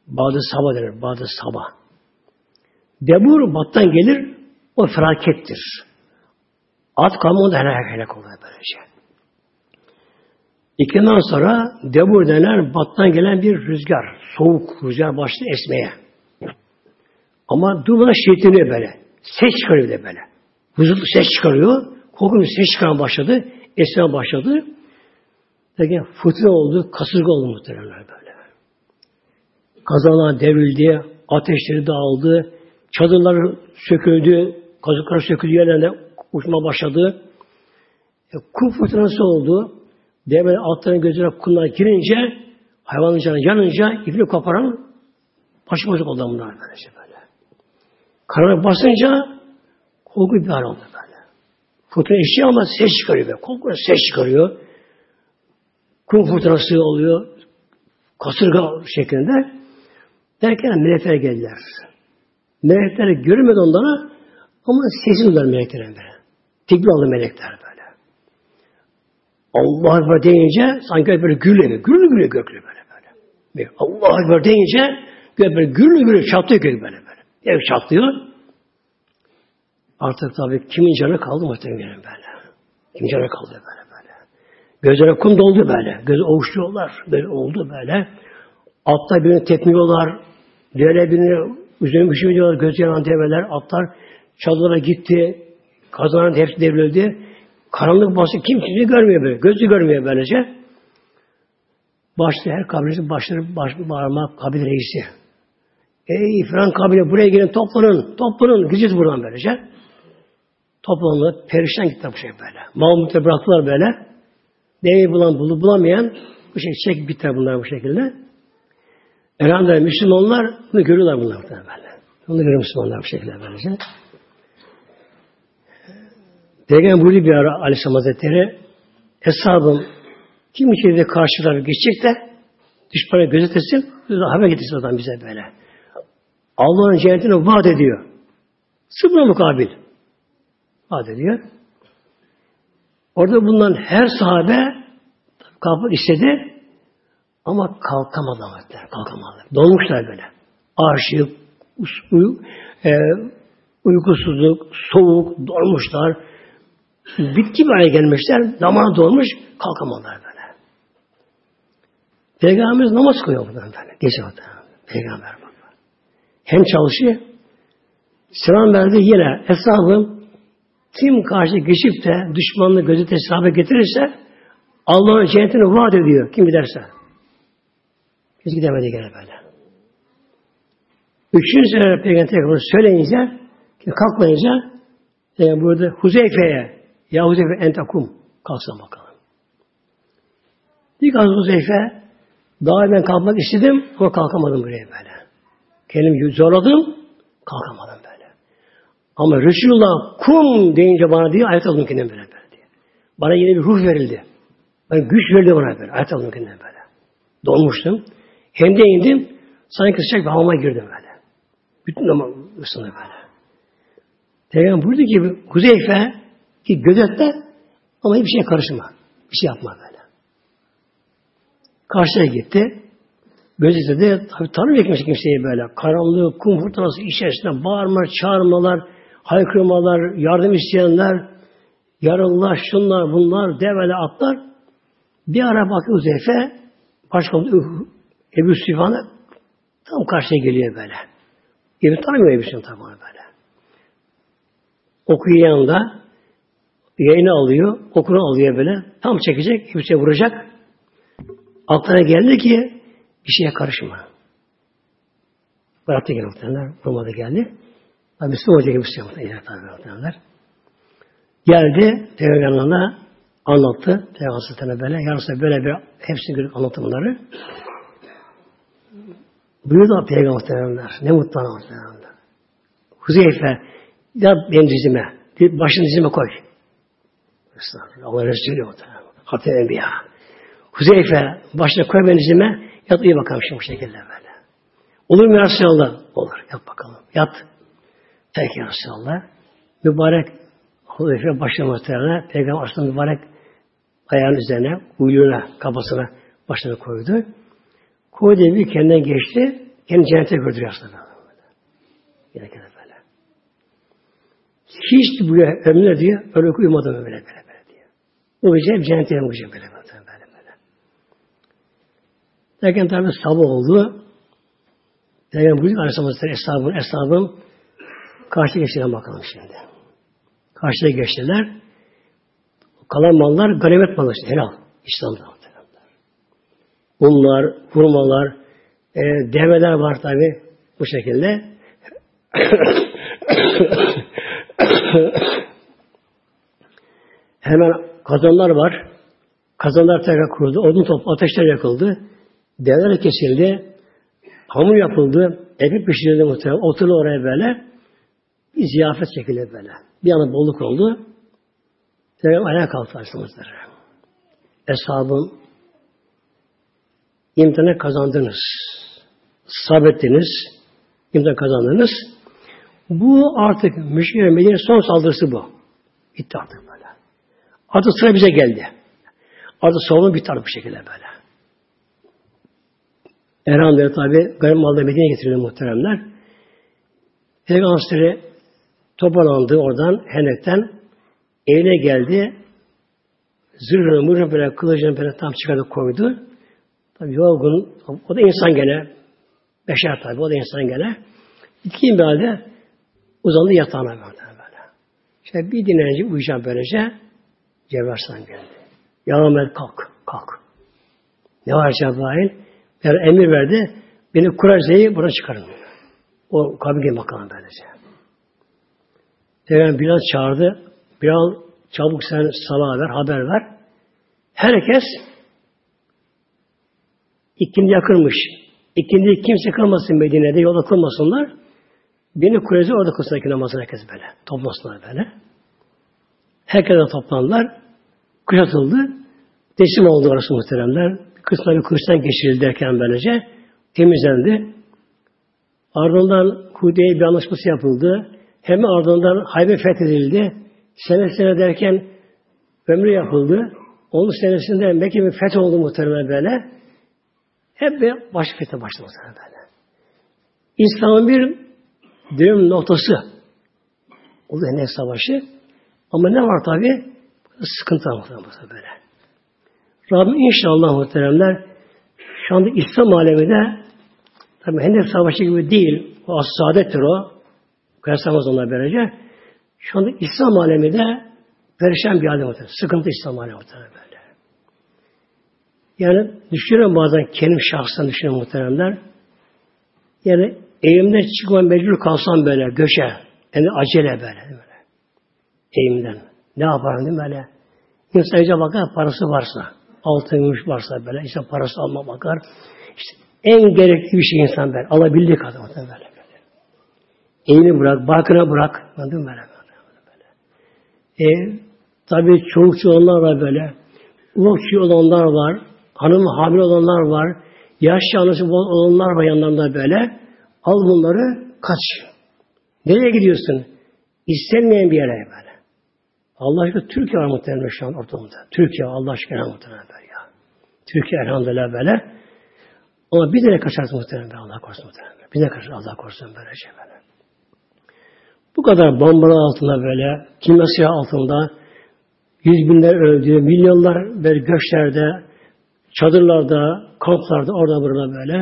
Bazı sabah denir. Bazı sabah. Debur battan gelir. O felakettir. At kalmadı helak helak oluyor böylece. İkinden sonra debur denen battan gelen bir rüzgar. Soğuk rüzgar başladı esmeye. Ama durmadan şiddetini böyle. Ses çıkarıyor de böyle. Huzurlu ses çıkarıyor. Korkunç ses çıkan başladı. Esme başladı. Derken fırtına oldu, kasırga oldu muhtemelen böyle. Kazanlar devrildi, ateşleri dağıldı, çadırlar söküldü, kazıklar söküldü yerlerinde uçma başladı. E, kum fırtınası oldu. Devre altların gözüne kumlar girince, hayvanın canı yanınca ipini koparan başı bozuk oldu bunlar böylece böyle. Karanlık basınca korku bir hal oldu. Fırtına eşiği ama ses çıkarıyor. Böyle. Korkunç ses çıkarıyor. Kum fırtınası oluyor. Kasırga şeklinde. Derken melekler geldiler. Melekler görmedi onlara ama sesi duydular meleklerin böyle. Tekbir aldı melekler böyle. Allah Ekber deyince sanki böyle gürlüyor. Gürlü gürlü göklü böyle böyle. Allah Ekber deyince böyle gürlü gürlü çatlıyor gök böyle böyle. Ev çatlıyor. Artık tabii kimin canı kaldı muhtemelen böyle. Kimin canı kaldı böyle böyle. Gözlere kum doldu böyle. Göz ovuşturuyorlar. Böyle oldu böyle. Atlar birini tepmiyorlar. Diğerler birini üzerine bir diyorlar. Göz yanan develer. Atlar çalılara gitti. Kazanan hepsi devrildi. Karanlık bası kim kimse görmüyor böyle. Gözü görmüyor böylece. Başta her kabilenin başları baş, bağırmak kabile reisi. Ey falan kabile buraya gelin toplanın, toplanın, gideceğiz buradan böylece. Toplandı, perişan gitti bu şey böyle. Mahmut'u bıraktılar böyle. Deveyi bulan, bulu bulamayan Bu şekilde çek biter bunlar bu şekilde. Elhamdülillah Müslümanlar bunu görüyorlar bunlar böyle. Bunu görüyor Müslümanlar bu şekilde böylece. Peygamber buyurdu bir ara Aleyhisselam Hazretleri hesabım kim içeride karşılar geçecek de düşmana gözetesin haber getirsin adam bize böyle. Allah'ın cennetini vaat ediyor. Sıfır mukabil. Vaat ediyor. Orada bulunan her sahabe kalkmak istedi ama kalkamadılar. Kalkamadılar. Dolmuşlar böyle. Aşık, uy, e, uykusuzluk, soğuk, dolmuşlar. Bitki bir hale gelmişler. Zaman dolmuş, kalkamadılar böyle. Peygamberimiz namaz kılıyor buradan böyle. Gece orada. Peygamber bak. Hem çalışıyor, selam verdi yine hesabım kim karşı geçip de düşmanlığı gözü sahabe getirirse Allah'ın cennetini vaat ediyor. Kim giderse. Biz gidemedi gene böyle. Üçüncü sene Peygamber söyleyince kalkmayınca yani burada Huzeyfe'ye ya Huzeyfe entakum kalksın bakalım. İlk az Huzeyfe daha ben kalkmak istedim ama kalkamadım buraya böyle. Kendimi zorladım kalkamadım böyle. Ama Resulullah kum deyince bana diye ayet aldım kendime böyle, böyle diye. Bana yine bir ruh verildi. Ben güç verildi bana böyle. Ayet aldım kendime böyle. Dolmuştum. Hem de indim. Sanki sıcak bir hamama girdim böyle. Bütün ama ısındı böyle. Peygamber buyurdu ki Huzeyfe ki gözette ama hiçbir şeye karışma. Bir şey yapma böyle. Karşıya gitti. Gözükse de tabi tanımıyor kimse kimseyi böyle. Karanlık, kum fırtınası içerisinde bağırma, çağırmalar, haykırmalar, yardım isteyenler, yaralılar, şunlar, bunlar, develer, atlar. Bir ara bakıyor Zeyfe, başkomutan Ebu Süfyan'a tam karşıya geliyor böyle. Ebu tanımıyor Ebu Süfyan tabi böyle. Okuyor yanında, yayını alıyor, okunu alıyor böyle. Tam çekecek, Süfyan vuracak. Aklına geldi ki bir şeye karışma. Bıraktı gene muhtemelenler. Roma'da geldi. Tabi Müslüman olacak Müslüman muhtemelenler. Geldi, Peygamber'e anlattı. Peygamber böyle. Yarısı böyle bir hepsini görüp anlattı bunları. Buyurdu Peygamber muhtemelenler. Ne mutlu muhtemelenler. Huzeyfe, ya benim dizime, başını dizime koy. Allah Resulü muhtemelen. Hatta Enbiya. Huzeyfe, başına koy benim dizime, Yat uyu bakalım şimdi bu şekilde böyle. Olur mu Resulallah? Olur. Yat bakalım. Yat. Peki Resulallah. Mübarek Huzeyfe başına muhtemelen Peygamber aslında mübarek ayağının üzerine, uyluğuna, kafasına başını koydu. Koydu bir kendinden geçti. Kendi cennete gördü aslında. Yine böyle. Hiç bu ömrüne diyor, öyle uyumadı böyle böyle böyle. Bu gece cennete yanmayacak böyle böyle. Derken tabi sabah oldu. Peygamber buyurdu Aleyhisselam Hazretleri hesabın, hesabım karşı geçtiler bakalım şimdi. Karşıya geçtiler. Kalan mallar ganimet malı işte, helal. İslam'da. Bunlar, hurmalar, e, develer var tabi bu şekilde. Hemen kazanlar var. Kazanlar tekrar kuruldu. Odun top ateşler yakıldı. Devler kesildi. Hamur yapıldı. Ekmek pişirildi muhtemelen. Oturdu oraya böyle. Bir ziyafet şekilde böyle. Bir anda bolluk oldu. Peygamber ayağa kalktı Aleyhisselam'ızları. Eshabım imtihanı kazandınız. Sabrettiniz. İmtihan kazandınız. Bu artık müşriklerin Medine son saldırısı bu. Bitti artık. Artık sıra bize geldi. Artık savunma bitti artık bu şekilde böyle. Elhamdülillah tabi garip malda Medine'ye getirildi muhteremler. Peygamber toparlandı oradan Hendek'ten evine geldi. Zırhını, mırhını böyle, kılıcını böyle tam çıkardı koydu. Tabi yorgun, o da insan gene. Beşer tabi, o da insan gene. Bitkin bir halde uzandı yatağına böyle. İşte bir dinlenince uyuyacağım böylece Cebrail geldi. Ya Ahmet kalk, kalk. Ne var Cebrail? Yani emir verdi. Beni Kureyş'e buradan çıkarın. O kabile makamı böylece. Peygamber Bilal çağırdı. Bilal çabuk sen sana ver, haber ver. Herkes İkindi yakırmış. İkindi kimse kalmasın Medine'de, yolda kılmasınlar. Beni Kureyze orada kılsın iki namazını herkes böyle. Toplasınlar böyle. Herkese toplandılar. Kuşatıldı. Teslim oldu orası muhteremler. Kısmına bir kılıçtan geçirildi derken böylece temizlendi. Ardından Hudey'e bir anlaşması yapıldı. Hem ardından Haybe fethedildi. Sene sene derken ömrü yapıldı. Onun senesinde Mekke bir feth oldu muhtemelen böyle. Hep bir baş fethe başladı böyle. İslam'ın bir dönüm noktası oldu Hendek Savaşı. Ama ne var tabi? Sıkıntı var muhtemelen böyle. Rabbim inşallah muhteremler şu anda İslam aleminde tabi Hendek Savaşı gibi değil. O as-saadettir o. Kıyaslamaz onlar böylece. Şu anda İslam aleminde perişan bir alem muhtemelen. Sıkıntı İslam alemi muhtemelen böyle. Yani düşünüyorum bazen kendim şahsen düşünüyorum muhteremler. Yani eğimden çıkma mecbur kalsam böyle göçe. Yani acele böyle. böyle. Eğimden. Ne yaparım değil mi böyle? İnsan iyice bakar parası varsa. Altın gümüş varsa böyle. işte parası alma bakar. İşte en gerekli bir şey insan böyle. Alabildiği kadar böyle. böyle. Eğini bırak, barkına bırak. Anladın mı böyle? böyle. E, tabii çoluk olanlar var böyle. Ufak olanlar var. Hanım hamile olanlar var. Yaşlı anası olanlar var yanlarında böyle. Al bunları kaç. Nereye gidiyorsun? İstenmeyen bir yere böyle. Allah aşkına Türkiye var muhtemelen şu an ortamda. Türkiye Allah aşkına muhtemelen böyle ya. Türkiye elhamdülillah böyle. Ama bir de kaçarız muhtemelen böyle Allah korusun muhtemelen. Bir de kaçar Allah korusun böyle şey böyle. Bu kadar bombalar altında böyle, kimyasya altında yüz binler öldü, milyonlar böyle göçlerde, çadırlarda, kamplarda, orada burada böyle.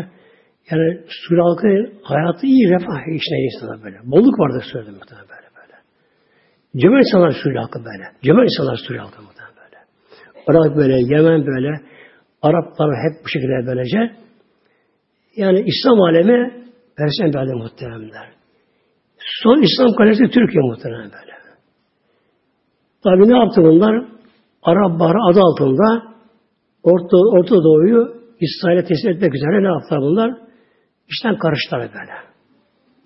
Yani Suriye halkı hayatı iyi, refah içinde insanlar böyle. Bolluk vardı söyledim muhtemelen böyle böyle. Cömert insanlar Suriye halkı böyle. Cömert insanlar Suriye halkı böyle. Irak böyle, Yemen böyle. Araplar hep bu şekilde böylece. Yani İslam alemi Perşembe bir alem muhteremler. Son İslam kalesi Türkiye muhtemelen böyle. Tabi ne yaptı bunlar? Arap Baharı adı altında Orta, Orta Doğu'yu İsrail'e teslim etmek üzere ne yaptılar bunlar? İşten karıştılar böyle.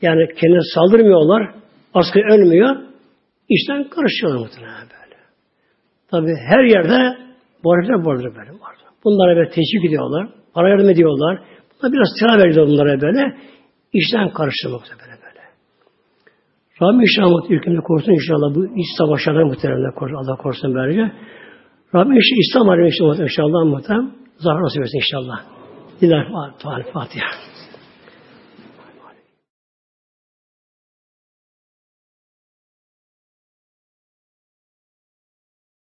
Yani kendine saldırmıyorlar, askı ölmüyor, işten karışıyorlar muhtemelen böyle. Tabi her yerde bu harfler vardır böyle var. Bunlara böyle teşvik ediyorlar, para yardım ediyorlar. Bunlar biraz sıra veriyorlar bunlara böyle. İşten karıştırmak böyle böyle. Rabbim inşallah ülkemizi korusun inşallah bu iç savaşlardan muhtemelen korusun. Allah korusun böylece. Rabbim inşallah İslam alemi inşallah muhtemelen zahar nasip etsin inşallah. Diler Fatiha.